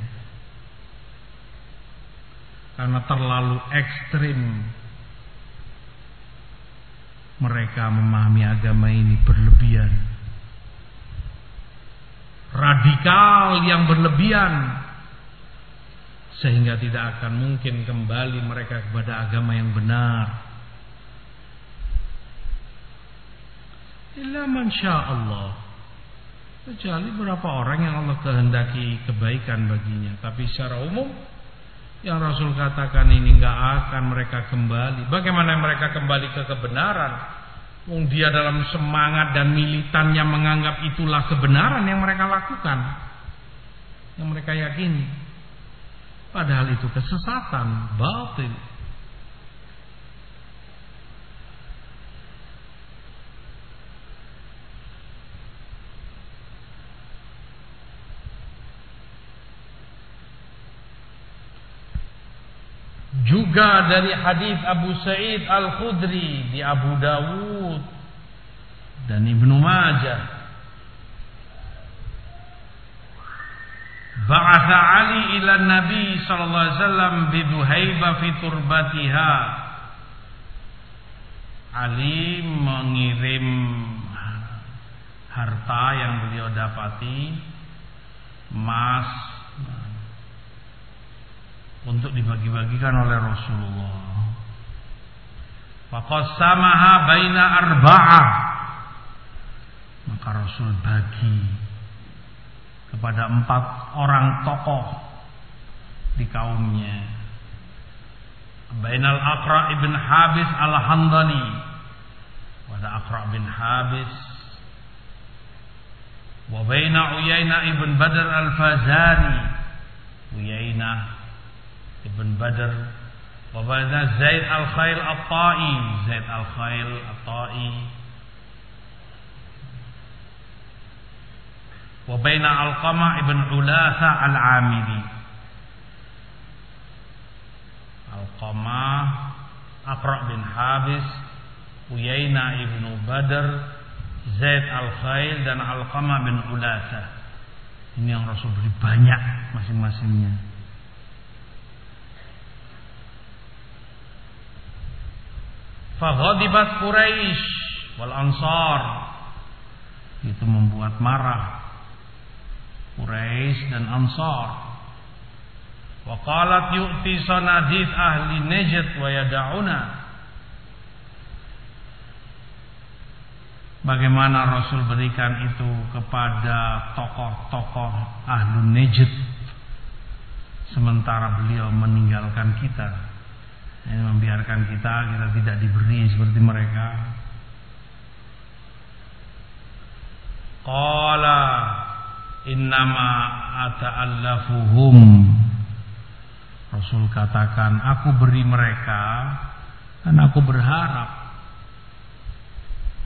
Karena terlalu ekstrim mereka memahami agama ini berlebihan radikal yang berlebihan sehingga tidak akan mungkin kembali mereka kepada agama yang benar. Illa man Allah. Kecuali beberapa orang yang Allah kehendaki kebaikan baginya. Tapi secara umum yang Rasul katakan ini nggak akan mereka kembali. Bagaimana mereka kembali ke kebenaran? Wong dia dalam semangat dan militannya menganggap itulah kebenaran yang mereka lakukan. Yang mereka yakini. Padahal itu kesesatan, batil. Juga dari hadis Abu Sa'id Al-Khudri di Abu Dawud dan Ibnu Majah. Ba'atha Ali ila Nabi sallallahu alaihi wasallam bi Duhaiba fi turbatiha. Ali mengirim harta yang beliau dapati emas untuk dibagi-bagikan oleh Rasulullah. Faqassamaha baina arba'ah. Maka Rasul bagi kepada empat orang tokoh di kaumnya. Bainal Aqra ibn Habis al-Handani. Wada Aqra bin Habis. Wa baina Uyaina ibn Badr al-Fazari. Uyainah Ibn Badr. Wabada Zaid Al-Khail At-Ta'i Zaid Al-Khail At-Ta'i Wabaina Al-Qama Ibn Ulatha Al-Amidi. Al-Qama Aqra bin Habis Uyaina Ibn Badr Zaid Al-Khail dan Al-Qama bin Ulatha. Ini yang Rasul beri banyak masing-masingnya Faghadibat Quraisy wal Ansar. Itu membuat marah Quraisy dan Ansar. Wa qalat yu'ti sanadid ahli Najd wa yad'una. Bagaimana Rasul berikan itu kepada tokoh-tokoh ahlu Najd sementara beliau meninggalkan kita ini membiarkan kita kita tidak diberi seperti mereka. Qala innama ata'allafuhum. Rasul katakan aku beri mereka dan aku berharap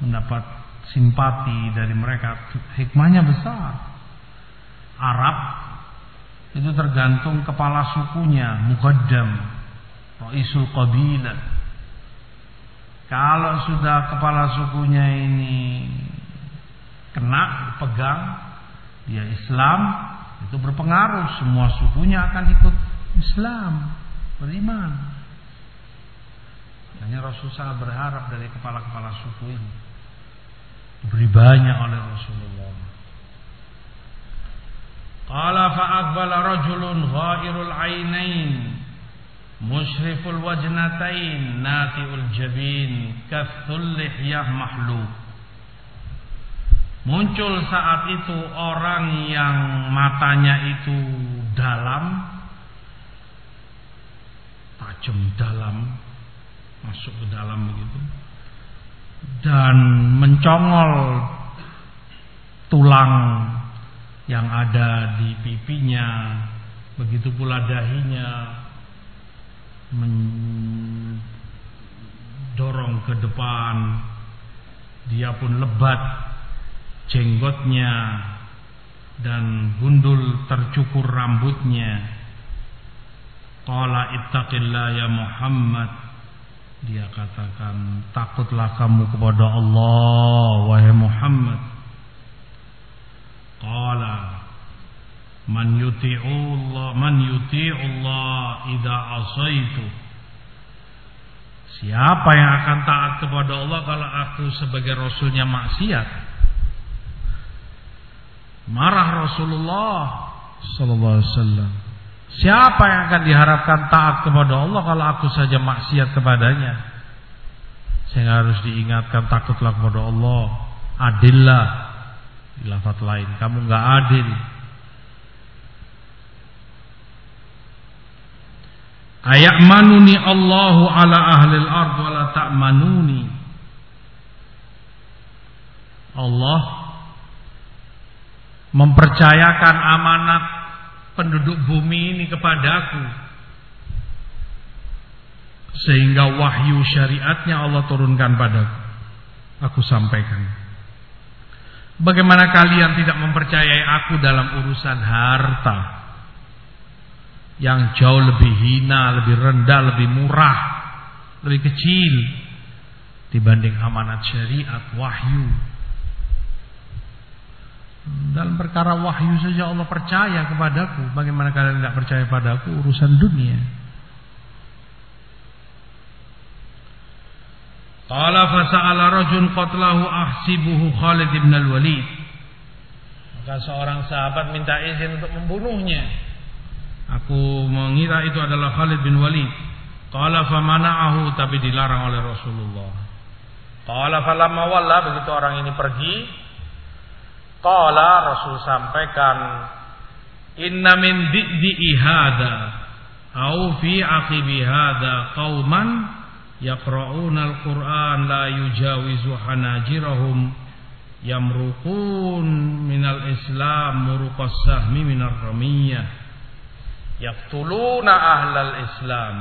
mendapat simpati dari mereka. Hikmahnya besar. Arab itu tergantung kepala sukunya muqaddam raisul qabilah kalau sudah kepala sukunya ini kena pegang dia Islam itu berpengaruh. Semua sukunya akan ikut Islam beriman. Hanya Rasul sangat berharap dari kepala-kepala suku ini. Diberi banyak oleh Rasulullah. Qala fa'aqbala rajulun ghairul ainain musyriful wajnatain natiul jabin kathul lihyah mahluk. Muncul saat itu orang yang matanya itu dalam tajam dalam masuk ke dalam begitu dan mencongol tulang yang ada di pipinya begitu pula dahinya mendorong ke depan dia pun lebat jenggotnya dan gundul tercukur rambutnya. Qala ittaqillah ya Muhammad. Dia katakan, takutlah kamu kepada Allah wahai Muhammad. Qala man yuti'ullah man yuti'ullah idza asaitu. Siapa yang akan taat kepada Allah kalau aku sebagai rasulnya maksiat? Marah Rasulullah sallallahu alaihi wasallam. Siapa yang akan diharapkan taat kepada Allah kalau aku saja maksiat kepadanya? Saya harus diingatkan takutlah kepada Allah. Adillah. Di lafaz lain, kamu enggak adil. Ayak manuni Allahu ala ahli al-ard wa la ta'manuni. Allah mempercayakan amanat penduduk bumi ini kepadaku. Sehingga wahyu syariatnya Allah turunkan padaku. Aku sampaikan. Bagaimana kalian tidak mempercayai aku dalam urusan harta yang jauh lebih hina, lebih rendah, lebih murah, lebih kecil dibanding amanat syariat wahyu dalam perkara wahyu saja Allah percaya kepadaku. Bagaimana kalian tidak percaya padaku urusan dunia? Qala fasa'ala rajul qatlahu ahsibuhu Khalid ibn al-Walid. Maka seorang sahabat minta izin untuk membunuhnya. Aku mengira itu adalah Khalid bin Walid. Qala famana'ahu tapi dilarang oleh Rasulullah. Qala falamma walla begitu orang ini pergi, Qala Rasul sampaikan Inna min di'di'i hadha Au fi aqibi hadha Qawman Yaqra'una al-Quran La yujawizu hanajirahum Yamruqun minal islam Muruqas sahmi minar ramiyah Yaqtuluna ahlal islam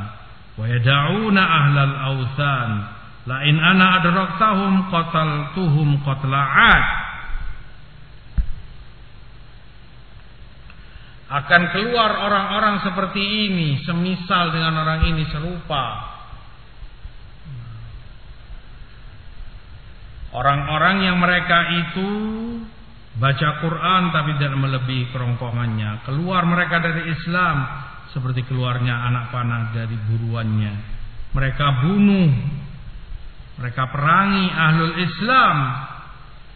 Wa yada'una ahlal awthan. La in ana adraktahum Qataltuhum qatla'at akan keluar orang-orang seperti ini semisal dengan orang ini serupa. Orang-orang yang mereka itu baca Quran tapi tidak melebihi kerongkongannya. Keluar mereka dari Islam seperti keluarnya anak panah dari buruannya. Mereka bunuh mereka perangi ahlul Islam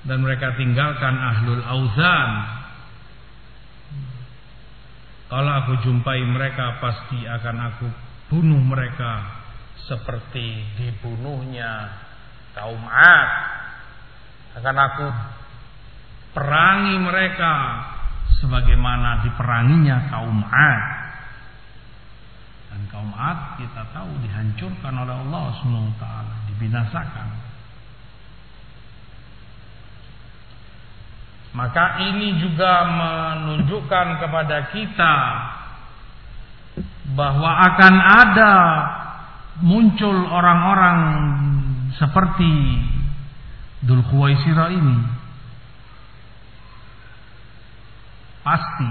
dan mereka tinggalkan ahlul auzan kalau aku jumpai mereka pasti akan aku bunuh mereka seperti dibunuhnya kaum Ad. Akan aku perangi mereka sebagaimana diperanginya kaum Ad. Dan kaum Ad kita tahu dihancurkan oleh Allah Subhanahu taala, dibinasakan. Maka ini juga menunjukkan kepada kita bahwa akan ada muncul orang-orang seperti Dul Khuwaisira ini. Pasti.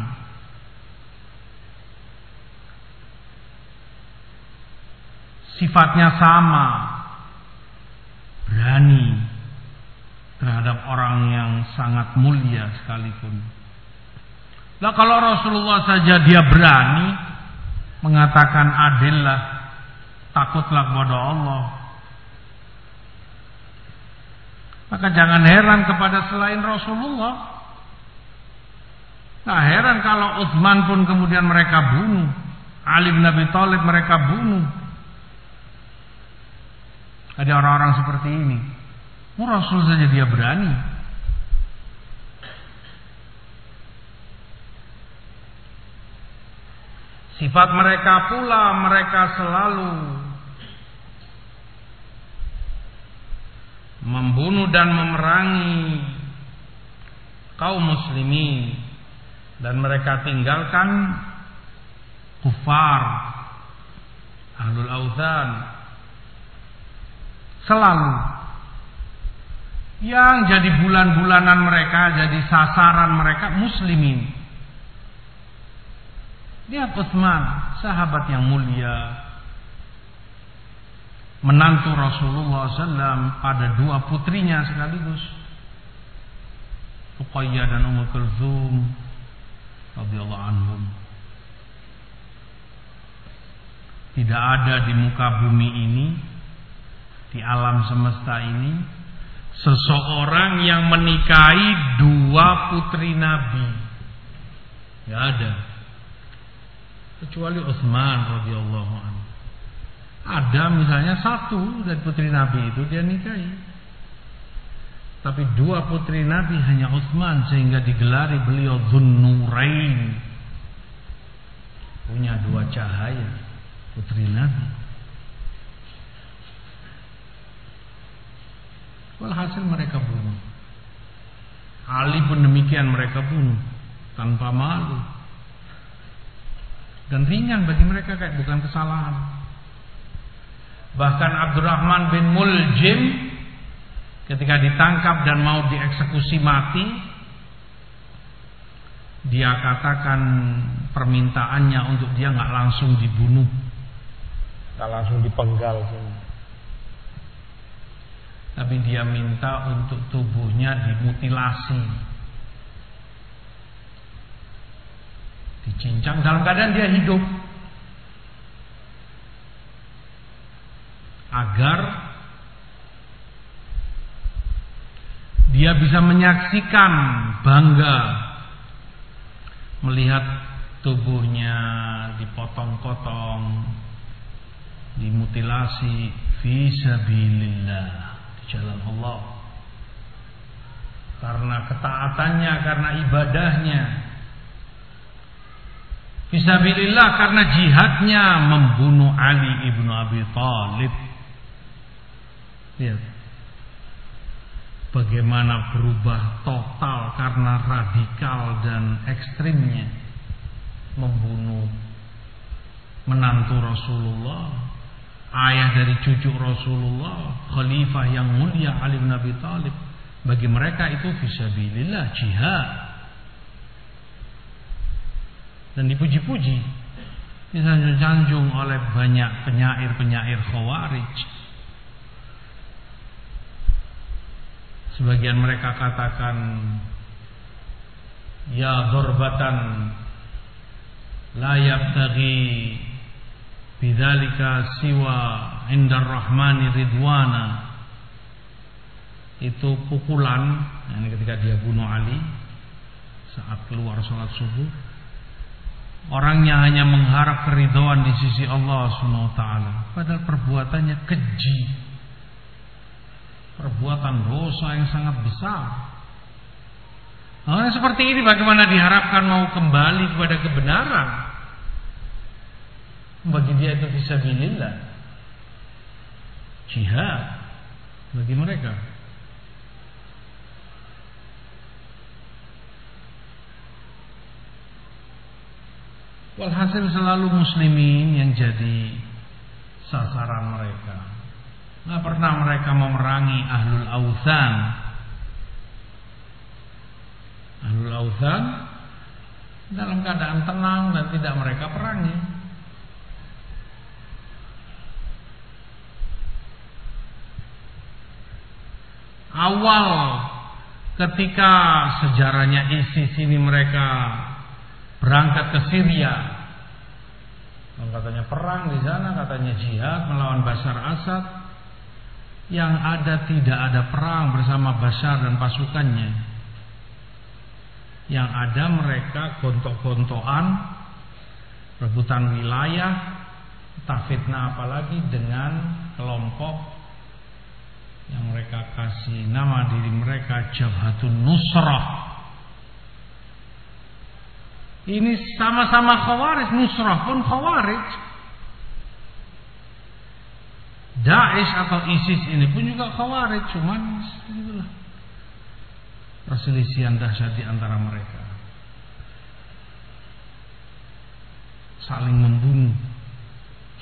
Sifatnya sama. Berani terhadap orang yang sangat mulia sekalipun. Lah kalau Rasulullah saja dia berani mengatakan adillah, takutlah kepada Allah. Maka jangan heran kepada selain Rasulullah. Nah heran kalau Utsman pun kemudian mereka bunuh. Ali bin Abi Thalib mereka bunuh. Ada orang-orang seperti ini. Oh, Rasul saja dia berani. Sifat mereka pula mereka selalu membunuh dan memerangi kaum muslimin dan mereka tinggalkan kufar ahlul authan selalu. Yang jadi bulan-bulanan mereka, jadi sasaran mereka muslimin. Dia Utsman, sahabat yang mulia, menantu Rasulullah SAW pada dua putrinya sekaligus, Ruqayyah dan Ummu Kulzum radhiyallahu anhum. Tidak ada di muka bumi ini, di alam semesta ini, seseorang yang menikahi dua putri Nabi. Gak ada. Kecuali Utsman radhiyallahu anhu. Ada misalnya satu dari putri Nabi itu dia nikahi. Tapi dua putri Nabi hanya Utsman sehingga digelari beliau Dzunnurain. Punya dua cahaya putri Nabi. Walhasil mereka bunuh. Ali pun demikian mereka bunuh tanpa malu. Dan ringan bagi mereka kayak bukan kesalahan. Bahkan Abdurrahman bin Muljim ketika ditangkap dan mau dieksekusi mati, dia katakan permintaannya untuk dia nggak langsung dibunuh, nggak langsung dipenggal. Tapi dia minta untuk tubuhnya dimutilasi. Dicincang dalam keadaan dia hidup. Agar dia bisa menyaksikan bangga. Melihat tubuhnya dipotong-potong, dimutilasi visabilillah jalan Allah. Karena ketaatannya karena ibadahnya. Fisabilillah karena jihadnya membunuh Ali ibnu Abi Thalib lihat bagaimana berubah total karena radikal dan ekstrimnya membunuh menantu Rasulullah ayah dari cucu Rasulullah, khalifah yang mulia Ali bin Abi Thalib. Bagi mereka itu fisabilillah jihad. Dan dipuji-puji, disanjung-sanjung oleh banyak penyair-penyair khawarij. Sebagian mereka katakan Ya dorbatan La yabtaghi bidzalika siwa indar rahmani ridwana. Itu pukulan ini ketika dia bunuh Ali saat keluar sholat subuh orangnya hanya mengharap keridhaan di sisi Allah Subhanahu wa taala. Padahal perbuatannya keji perbuatan dosa yang sangat besar. Hal yang seperti ini bagaimana diharapkan mau kembali kepada kebenaran? Bagi dia itu bisa fisabilillah. Jihad bagi mereka. Walhasil selalu muslimin yang jadi sasaran mereka. Nggak pernah mereka memerangi ahlul authan. Ahlul authan dalam keadaan tenang dan tidak mereka perangi. Awal ketika sejarahnya ISIS ini mereka berangkat ke Syria. Katanya perang di sana, katanya jihad melawan Bashar Assad. Yang ada tidak ada perang bersama Bashar dan pasukannya. Yang ada mereka gontok-gontokan, rebutan wilayah, tak fitnah apalagi dengan kelompok yang mereka kasih nama diri mereka Jabhatun Nusrah ini sama-sama khawarij, Nusrah pun khawarij. Daesh atau ISIS ini pun juga khawarij, cuman itulah perselisihan dahsyat di antara mereka. Saling membunuh,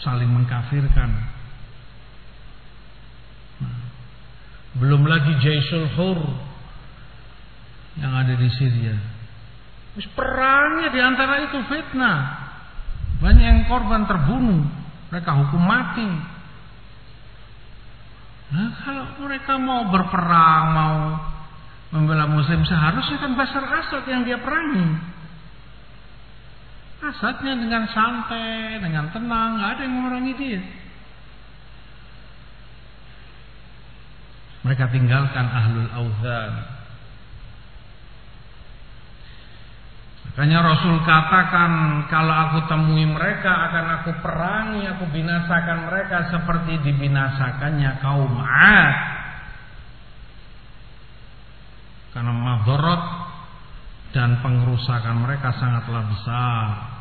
saling mengkafirkan. Belum lagi Jaisul Hur yang ada di Syria perangnya di antara itu fitnah. Banyak yang korban terbunuh, mereka hukum mati. Nah, kalau mereka mau berperang, mau membela muslim seharusnya kan Basar Asad yang dia perangi. Asadnya dengan santai, dengan tenang, nggak ada yang memerangi dia. Mereka tinggalkan ahlul auzan, Makanya Rasul katakan kalau aku temui mereka akan aku perangi, aku binasakan mereka seperti dibinasakannya kaum Ad. Karena madorot dan pengerusakan mereka sangatlah besar.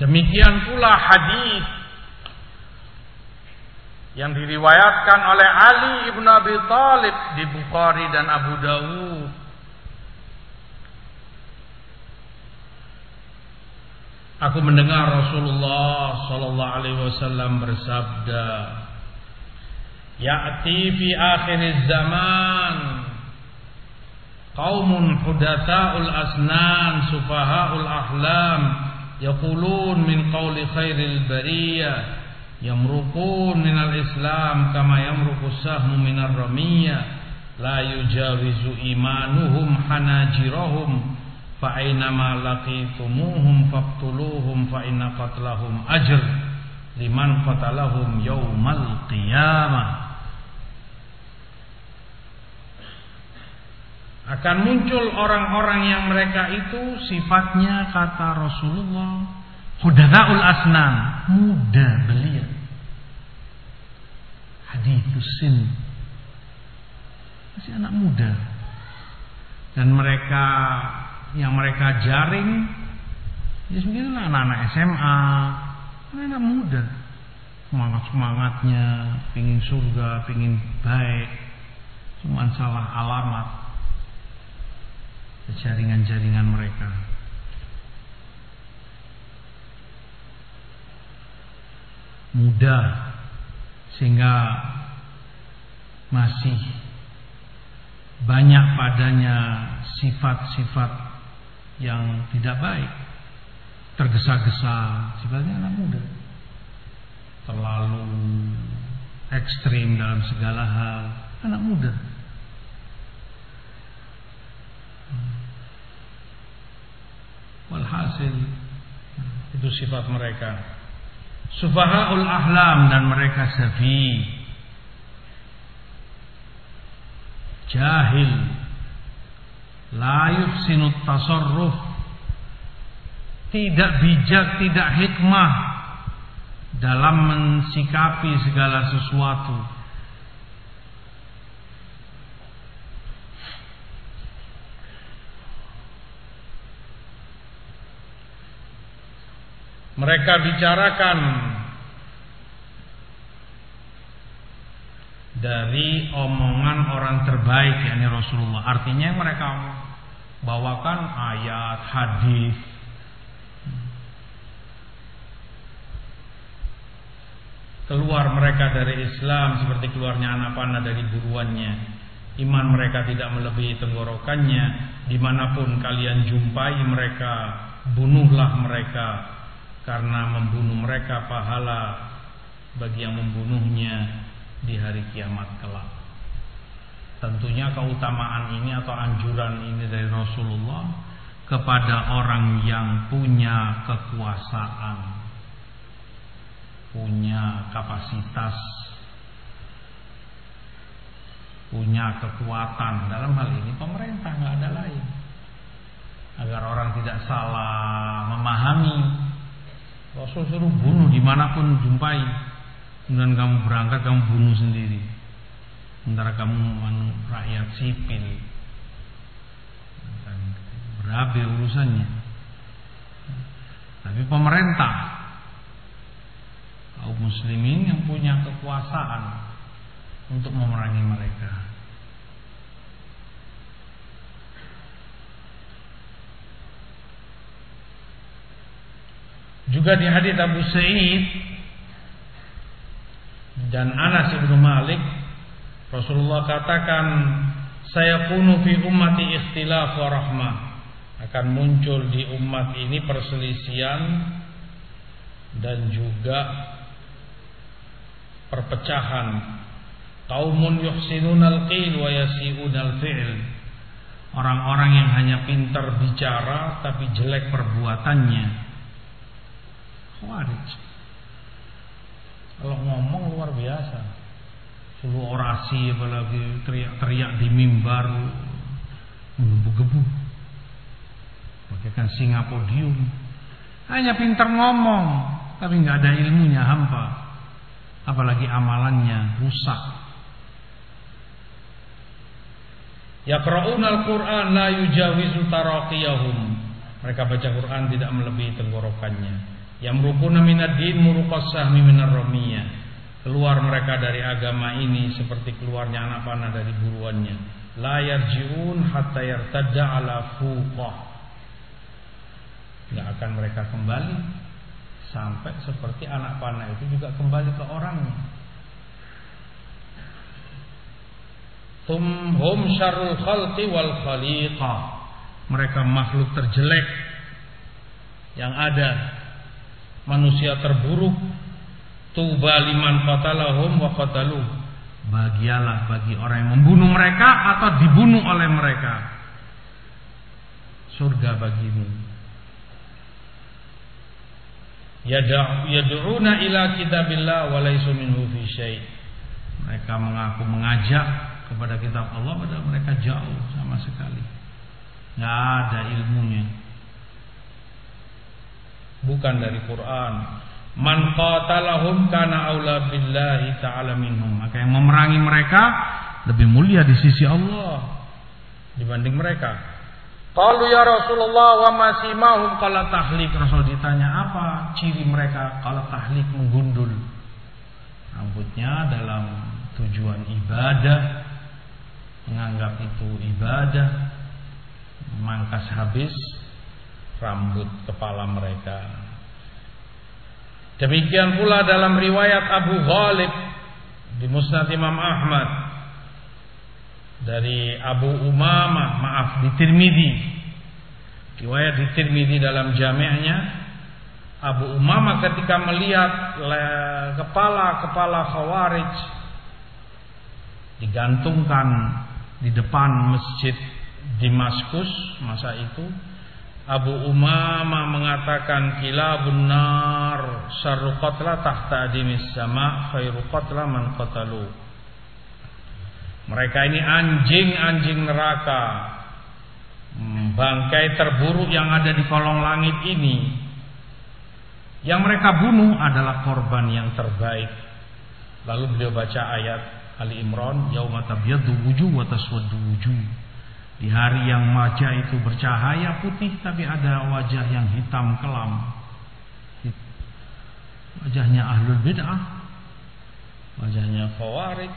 Demikian pula hadis yang diriwayatkan oleh Ali ibn Abi Thalib di Bukhari dan Abu Dawud. Aku mendengar Rasulullah sallallahu alaihi wasallam bersabda, "Ya'ti fi akhir zaman qaumun hudatsa'ul asnan, sufaha'ul ahlam." Yaqulun min qawli khairil bariyah yamruqun minal islam kama yamruqu sahmu minar ramiyah la yujawizu imanuhum hanajirahum fa aynama laqitumuhum faqtuluhum fa inna qatlahum ajr liman qatalahum yaumal qiyamah akan muncul orang-orang yang mereka itu sifatnya kata Rasulullah hudadaul asnan muda belia. Hadithusin. Masih anak muda. Dan mereka yang mereka jaring ya beginilah anak-anak SMA anak-anak muda. Semangat semangatnya pingin surga pingin baik. Cuma salah alamat jaringan-jaringan mereka. Mudah sehingga masih banyak padanya sifat-sifat yang tidak baik. Tergesa-gesa, sifatnya anak muda. Terlalu ekstrim dalam segala hal, anak muda. Walhasil itu sifat mereka. Sufahaul ahlam dan mereka safi. Jahil. La yuhsinut tasarruf. Tidak bijak, tidak hikmah dalam mensikapi segala sesuatu. Mereka bicarakan dari omongan orang terbaik yakni Rasulullah. Artinya mereka bawakan ayat, hadis. Keluar mereka dari Islam seperti keluarnya anak panah dari buruannya. Iman mereka tidak melebihi tenggorokannya. Di mana pun kalian jumpai mereka, bunuhlah mereka. Karena membunuh mereka pahala bagi yang membunuhnya di hari kiamat kelak. Tentunya keutamaan ini atau anjuran ini dari Rasulullah kepada orang yang punya kekuasaan, punya kapasitas, punya kekuatan. Dalam hal ini pemerintah nggak ada lain. Agar orang tidak salah memahami Rasul suruh bunuh di mana pun jumpai. Kemudian kamu berangkat kamu bunuh sendiri. Sementara kamu rakyat sipil. Dan berabe urusannya. Tapi pemerintah kaum muslimin yang punya kekuasaan untuk memerangi mereka juga di hadis Abu Sa'id dan Anas bin Malik Rasulullah katakan saya kunu fi ummati ikhtilaf wa rahmah. Akan muncul di umat ini perselisian dan juga perpecahan. Qaumun yuhsinunal qil wa yasi'unal fi'l orang-orang yang hanya pintar bicara tapi jelek perbuatannya khawarij kalau ngomong luar biasa Seluruh orasi apalagi teriak-teriak di mimbar menggebu-gebu. Bagaikan singa podium. Hanya pintar ngomong, tapi nggak ada ilmunya hampa. Apalagi amalannya rusak. Ya al-Quran la yujawizu taraqiyahum. Mereka baca Quran tidak melebihi tenggorokannya. Yang merukuna minad din muruqas sahmi minar ramiyah keluar mereka dari agama ini seperti keluarnya anak panah dari buruannya. La yarjiun hatta yartadda ala fuqah. Nggak akan mereka kembali. Sampai seperti anak panah itu juga kembali ke orangnya. Hum syarul khalqi wal khaliqah. Mereka makhluk terjelek yang ada manusia terburuk Tuba liman qatalahum wa qatalu. Bahagialah bagi orang yang membunuh mereka atau dibunuh oleh mereka. Surga bagimu. Yad'una ila kitabillah wa laysu minhu fi syai'. Mereka mengaku mengajak kepada kitab Allah padahal mereka jauh sama sekali. Enggak ada ilmunya. Bukan dari Quran, Man qatalahum kana aula billahi ta'ala minhum. Maka yang memerangi mereka lebih mulia di sisi Allah dibanding mereka. Qalu ya Rasulullah wa masimahum qala tahlik. Rasul ditanya apa ciri mereka kalau tahlik menggundul rambutnya dalam tujuan ibadah menganggap itu ibadah memangkas habis rambut kepala mereka Demikian pula dalam riwayat Abu Ghalib di Musnad Imam Ahmad dari Abu Umamah, maaf di Tirmidzi. Riwayat di Tirmidzi dalam jami'nya Abu Umamah ketika melihat kepala-kepala Khawarij digantungkan di depan masjid Damaskus masa itu Abu Umama mengatakan kilabun nar syarru qatla tahta adimis sama khairu qatla man qatalu. Mereka ini anjing-anjing neraka. Hmm, bangkai terburuk yang ada di kolong langit ini yang mereka bunuh adalah korban yang terbaik. Lalu beliau baca ayat Ali Imran, yauma tabyaddu wujuh wa. Di hari yang wajah itu bercahaya putih tapi ada wajah yang hitam kelam. Wajahnya ahlul bid'ah. Wajahnya khawarij.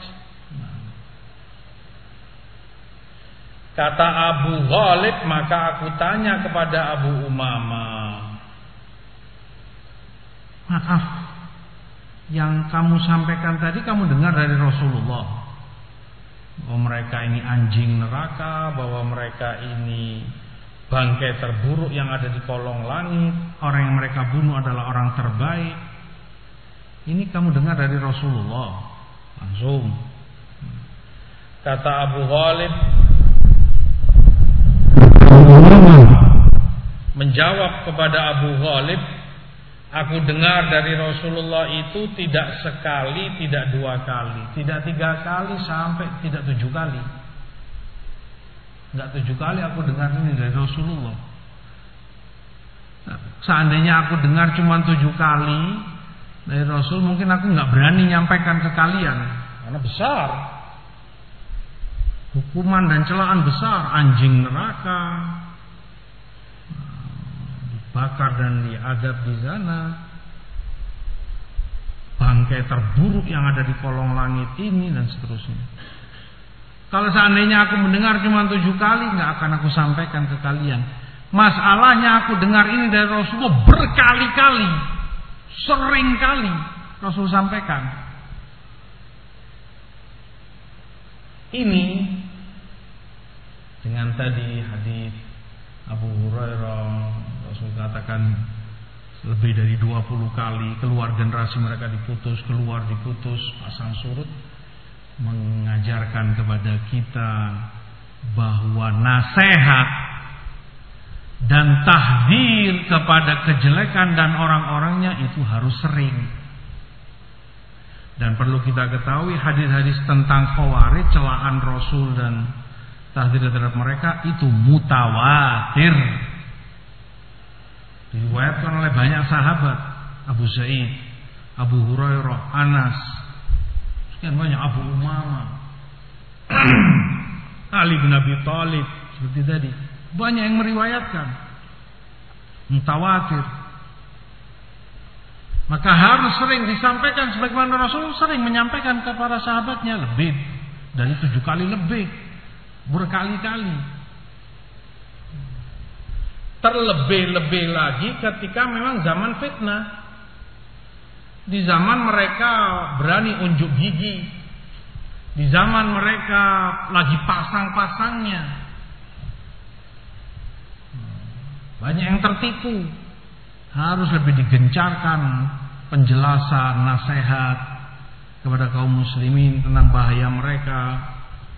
Kata Abu Ghalib maka aku tanya kepada Abu Umama. Maaf, yang kamu sampaikan tadi kamu dengar dari Rasulullah bahwa mereka ini anjing neraka, bahwa mereka ini bangkai terburuk yang ada di kolong langit, orang yang mereka bunuh adalah orang terbaik. Ini kamu dengar dari Rasulullah langsung. Kata Abu Ghalib menjawab kepada Abu Ghalib Aku dengar dari Rasulullah itu tidak sekali, tidak dua kali, tidak tiga kali sampai tidak tujuh kali. Enggak tujuh kali aku dengar ini dari Rasulullah. Nah, seandainya aku dengar cuma tujuh kali dari Rasul, mungkin aku nggak berani nyampaikan ke kalian karena besar. Hukuman dan celaan besar, anjing neraka, dibakar dan diadab di sana. Bangkai terburuk yang ada di kolong langit ini dan seterusnya. Kalau seandainya aku mendengar cuma tujuh kali, nggak akan aku sampaikan ke kalian. Masalahnya aku dengar ini dari Rasulullah berkali-kali, sering kali Rasul sampaikan. Ini dengan tadi hadis Abu Hurairah Rasul katakan lebih dari 20 kali keluar generasi mereka diputus, keluar diputus, pasang surut mengajarkan kepada kita bahwa nasihat dan tahdir kepada kejelekan dan orang-orangnya itu harus sering. Dan perlu kita ketahui hadis-hadis tentang khawarij, celaan Rasul dan tahdir terhadap mereka itu mutawatir. Diriwayatkan oleh banyak sahabat Abu Sa'id, Abu Hurairah, Anas Sekian banyak Abu Umama Ali bin Abi Thalib Seperti tadi. Banyak yang meriwayatkan. Mutawatir. Maka harus sering disampaikan Sebagaimana Rasul sering menyampaikan kepada sahabatnya Lebih. Dari tujuh kali lebih. Berkali-kali Terlebih-lebih lagi ketika memang zaman fitnah. Di zaman mereka berani unjuk gigi. Di zaman mereka lagi pasang-pasangnya. Banyak yang tertipu. Harus lebih digencarkan penjelasan, nasihat kepada kaum muslimin tentang bahaya mereka,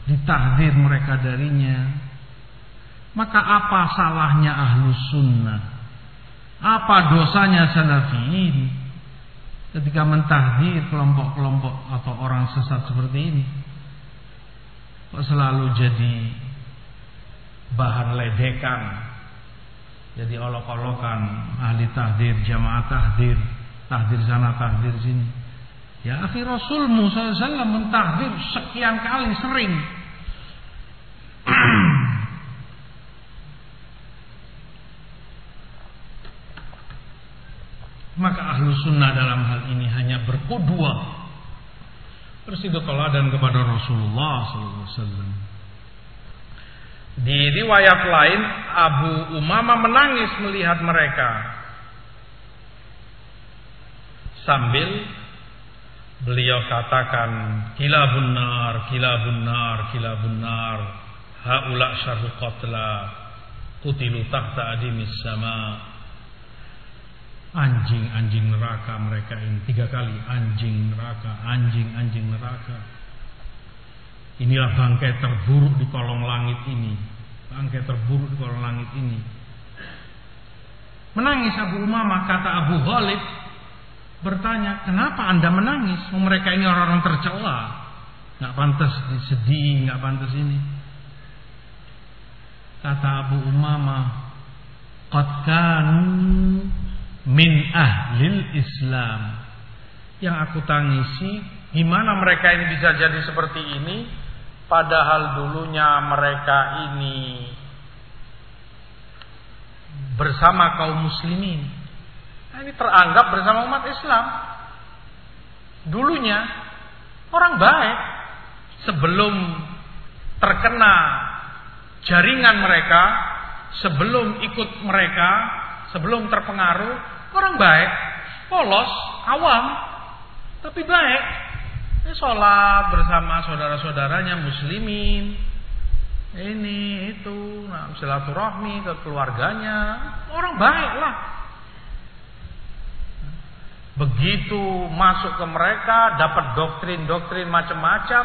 ditahdir mereka darinya. Maka apa salahnya ahlus sunnah? Apa dosanya salafiyin ketika mentahdir kelompok-kelompok atau orang sesat seperti ini? Kok selalu jadi bahan ledekan, jadi olok-olokan ahli tahdir, jamaah tahdir, tahdir sana, tahdir sini. Ya akhir Rasul Musa SAW mentahdir sekian kali sering. Maka ahlu sunnah dalam hal ini hanya berkudua Bersidu teladan kepada Rasulullah SAW Di riwayat lain Abu Umama menangis melihat mereka. Sambil beliau katakan Kilabun nar, kilabun nar, kilabun nar. Ha'ula syarhu qatla. Kutilu tahta adimis sama Anjing-anjing neraka mereka ini tiga kali anjing neraka, anjing-anjing neraka. Inilah bangkai terburuk di kolong langit ini. Bangkai terburuk di kolong langit ini. Menangis Abu Umamah kata Abu Ghalib bertanya, "Kenapa Anda menangis? Mereka ini orang-orang tercela. Nggak pantas sedih, nggak pantas ini." Kata Abu Umamah, "Qad min ahlil Islam. Yang aku tangisi, gimana mereka ini bisa jadi seperti ini, padahal dulunya mereka ini bersama kaum muslimin. Nah, ini teranggap bersama umat Islam. Dulunya orang baik sebelum terkena jaringan mereka, sebelum ikut mereka, sebelum terpengaruh, orang baik, polos, awam, tapi baik. Ini sholat bersama saudara-saudaranya muslimin. Ini itu, nah, silaturahmi ke keluarganya, orang baik lah. Begitu masuk ke mereka, dapat doktrin-doktrin macam-macam,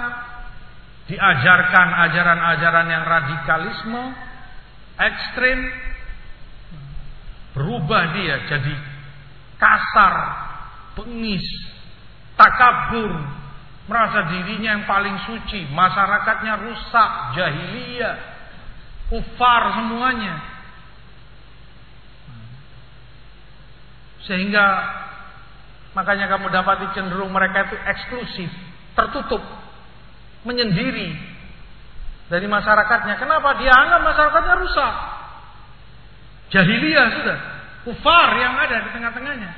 diajarkan ajaran-ajaran yang radikalisme, ekstrim, berubah dia jadi kasar, bengis, takabur, merasa dirinya yang paling suci, masyarakatnya rusak, jahiliyah, kufar semuanya. Sehingga Makanya kamu dapati cenderung mereka itu eksklusif, tertutup, menyendiri dari masyarakatnya. Kenapa? Dia anggap masyarakatnya rusak. Jahiliyah sudah, kufar yang ada di tengah-tengahnya.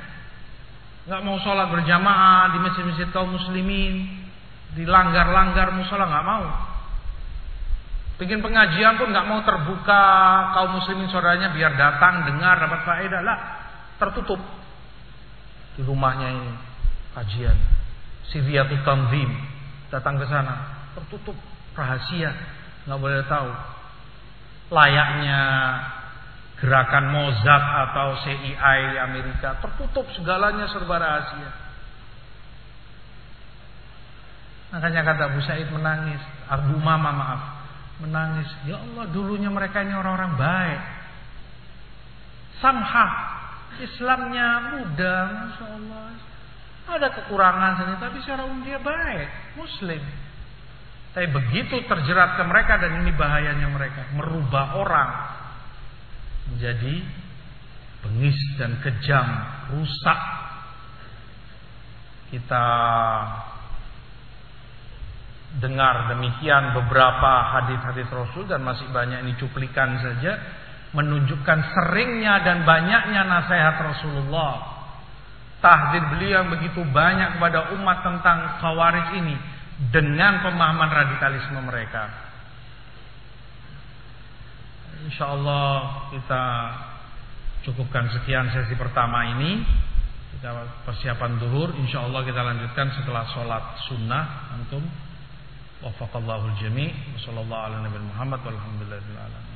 Gak mau sholat berjamaah di masjid-masjid kaum muslimin, dilanggar-langgar musola nggak mau. Bikin pengajian pun nggak mau terbuka kaum muslimin saudaranya biar datang dengar dapat faedah lah tertutup di rumahnya ini kajian Siriatul Tanzim datang ke sana tertutup rahasia nggak boleh tahu layaknya gerakan Mozart atau CIA Amerika tertutup segalanya serba rahasia. Makanya kata Abu Said menangis. Abu Mama maaf. Menangis. Ya Allah dulunya mereka ini orang-orang baik. Samha Islamnya mudah, masya Allah. Ada kekurangan sini, tapi secara umum dia baik, Muslim. Tapi begitu terjerat ke mereka dan ini bahayanya mereka, merubah orang menjadi bengis dan kejam, rusak. Kita dengar demikian beberapa hadis-hadis Rasul dan masih banyak ini cuplikan saja menunjukkan seringnya dan banyaknya nasihat Rasulullah. Tahdir beliau yang begitu banyak kepada umat tentang khawarij ini dengan pemahaman radikalisme mereka insyaallah kita cukupkan sekian sesi pertama ini. Kita persiapan duhur. Insyaallah kita lanjutkan setelah sholat sunnah. Antum. Wafakallahul jami' wassalamualaikum warahmatullahi wabarakatuh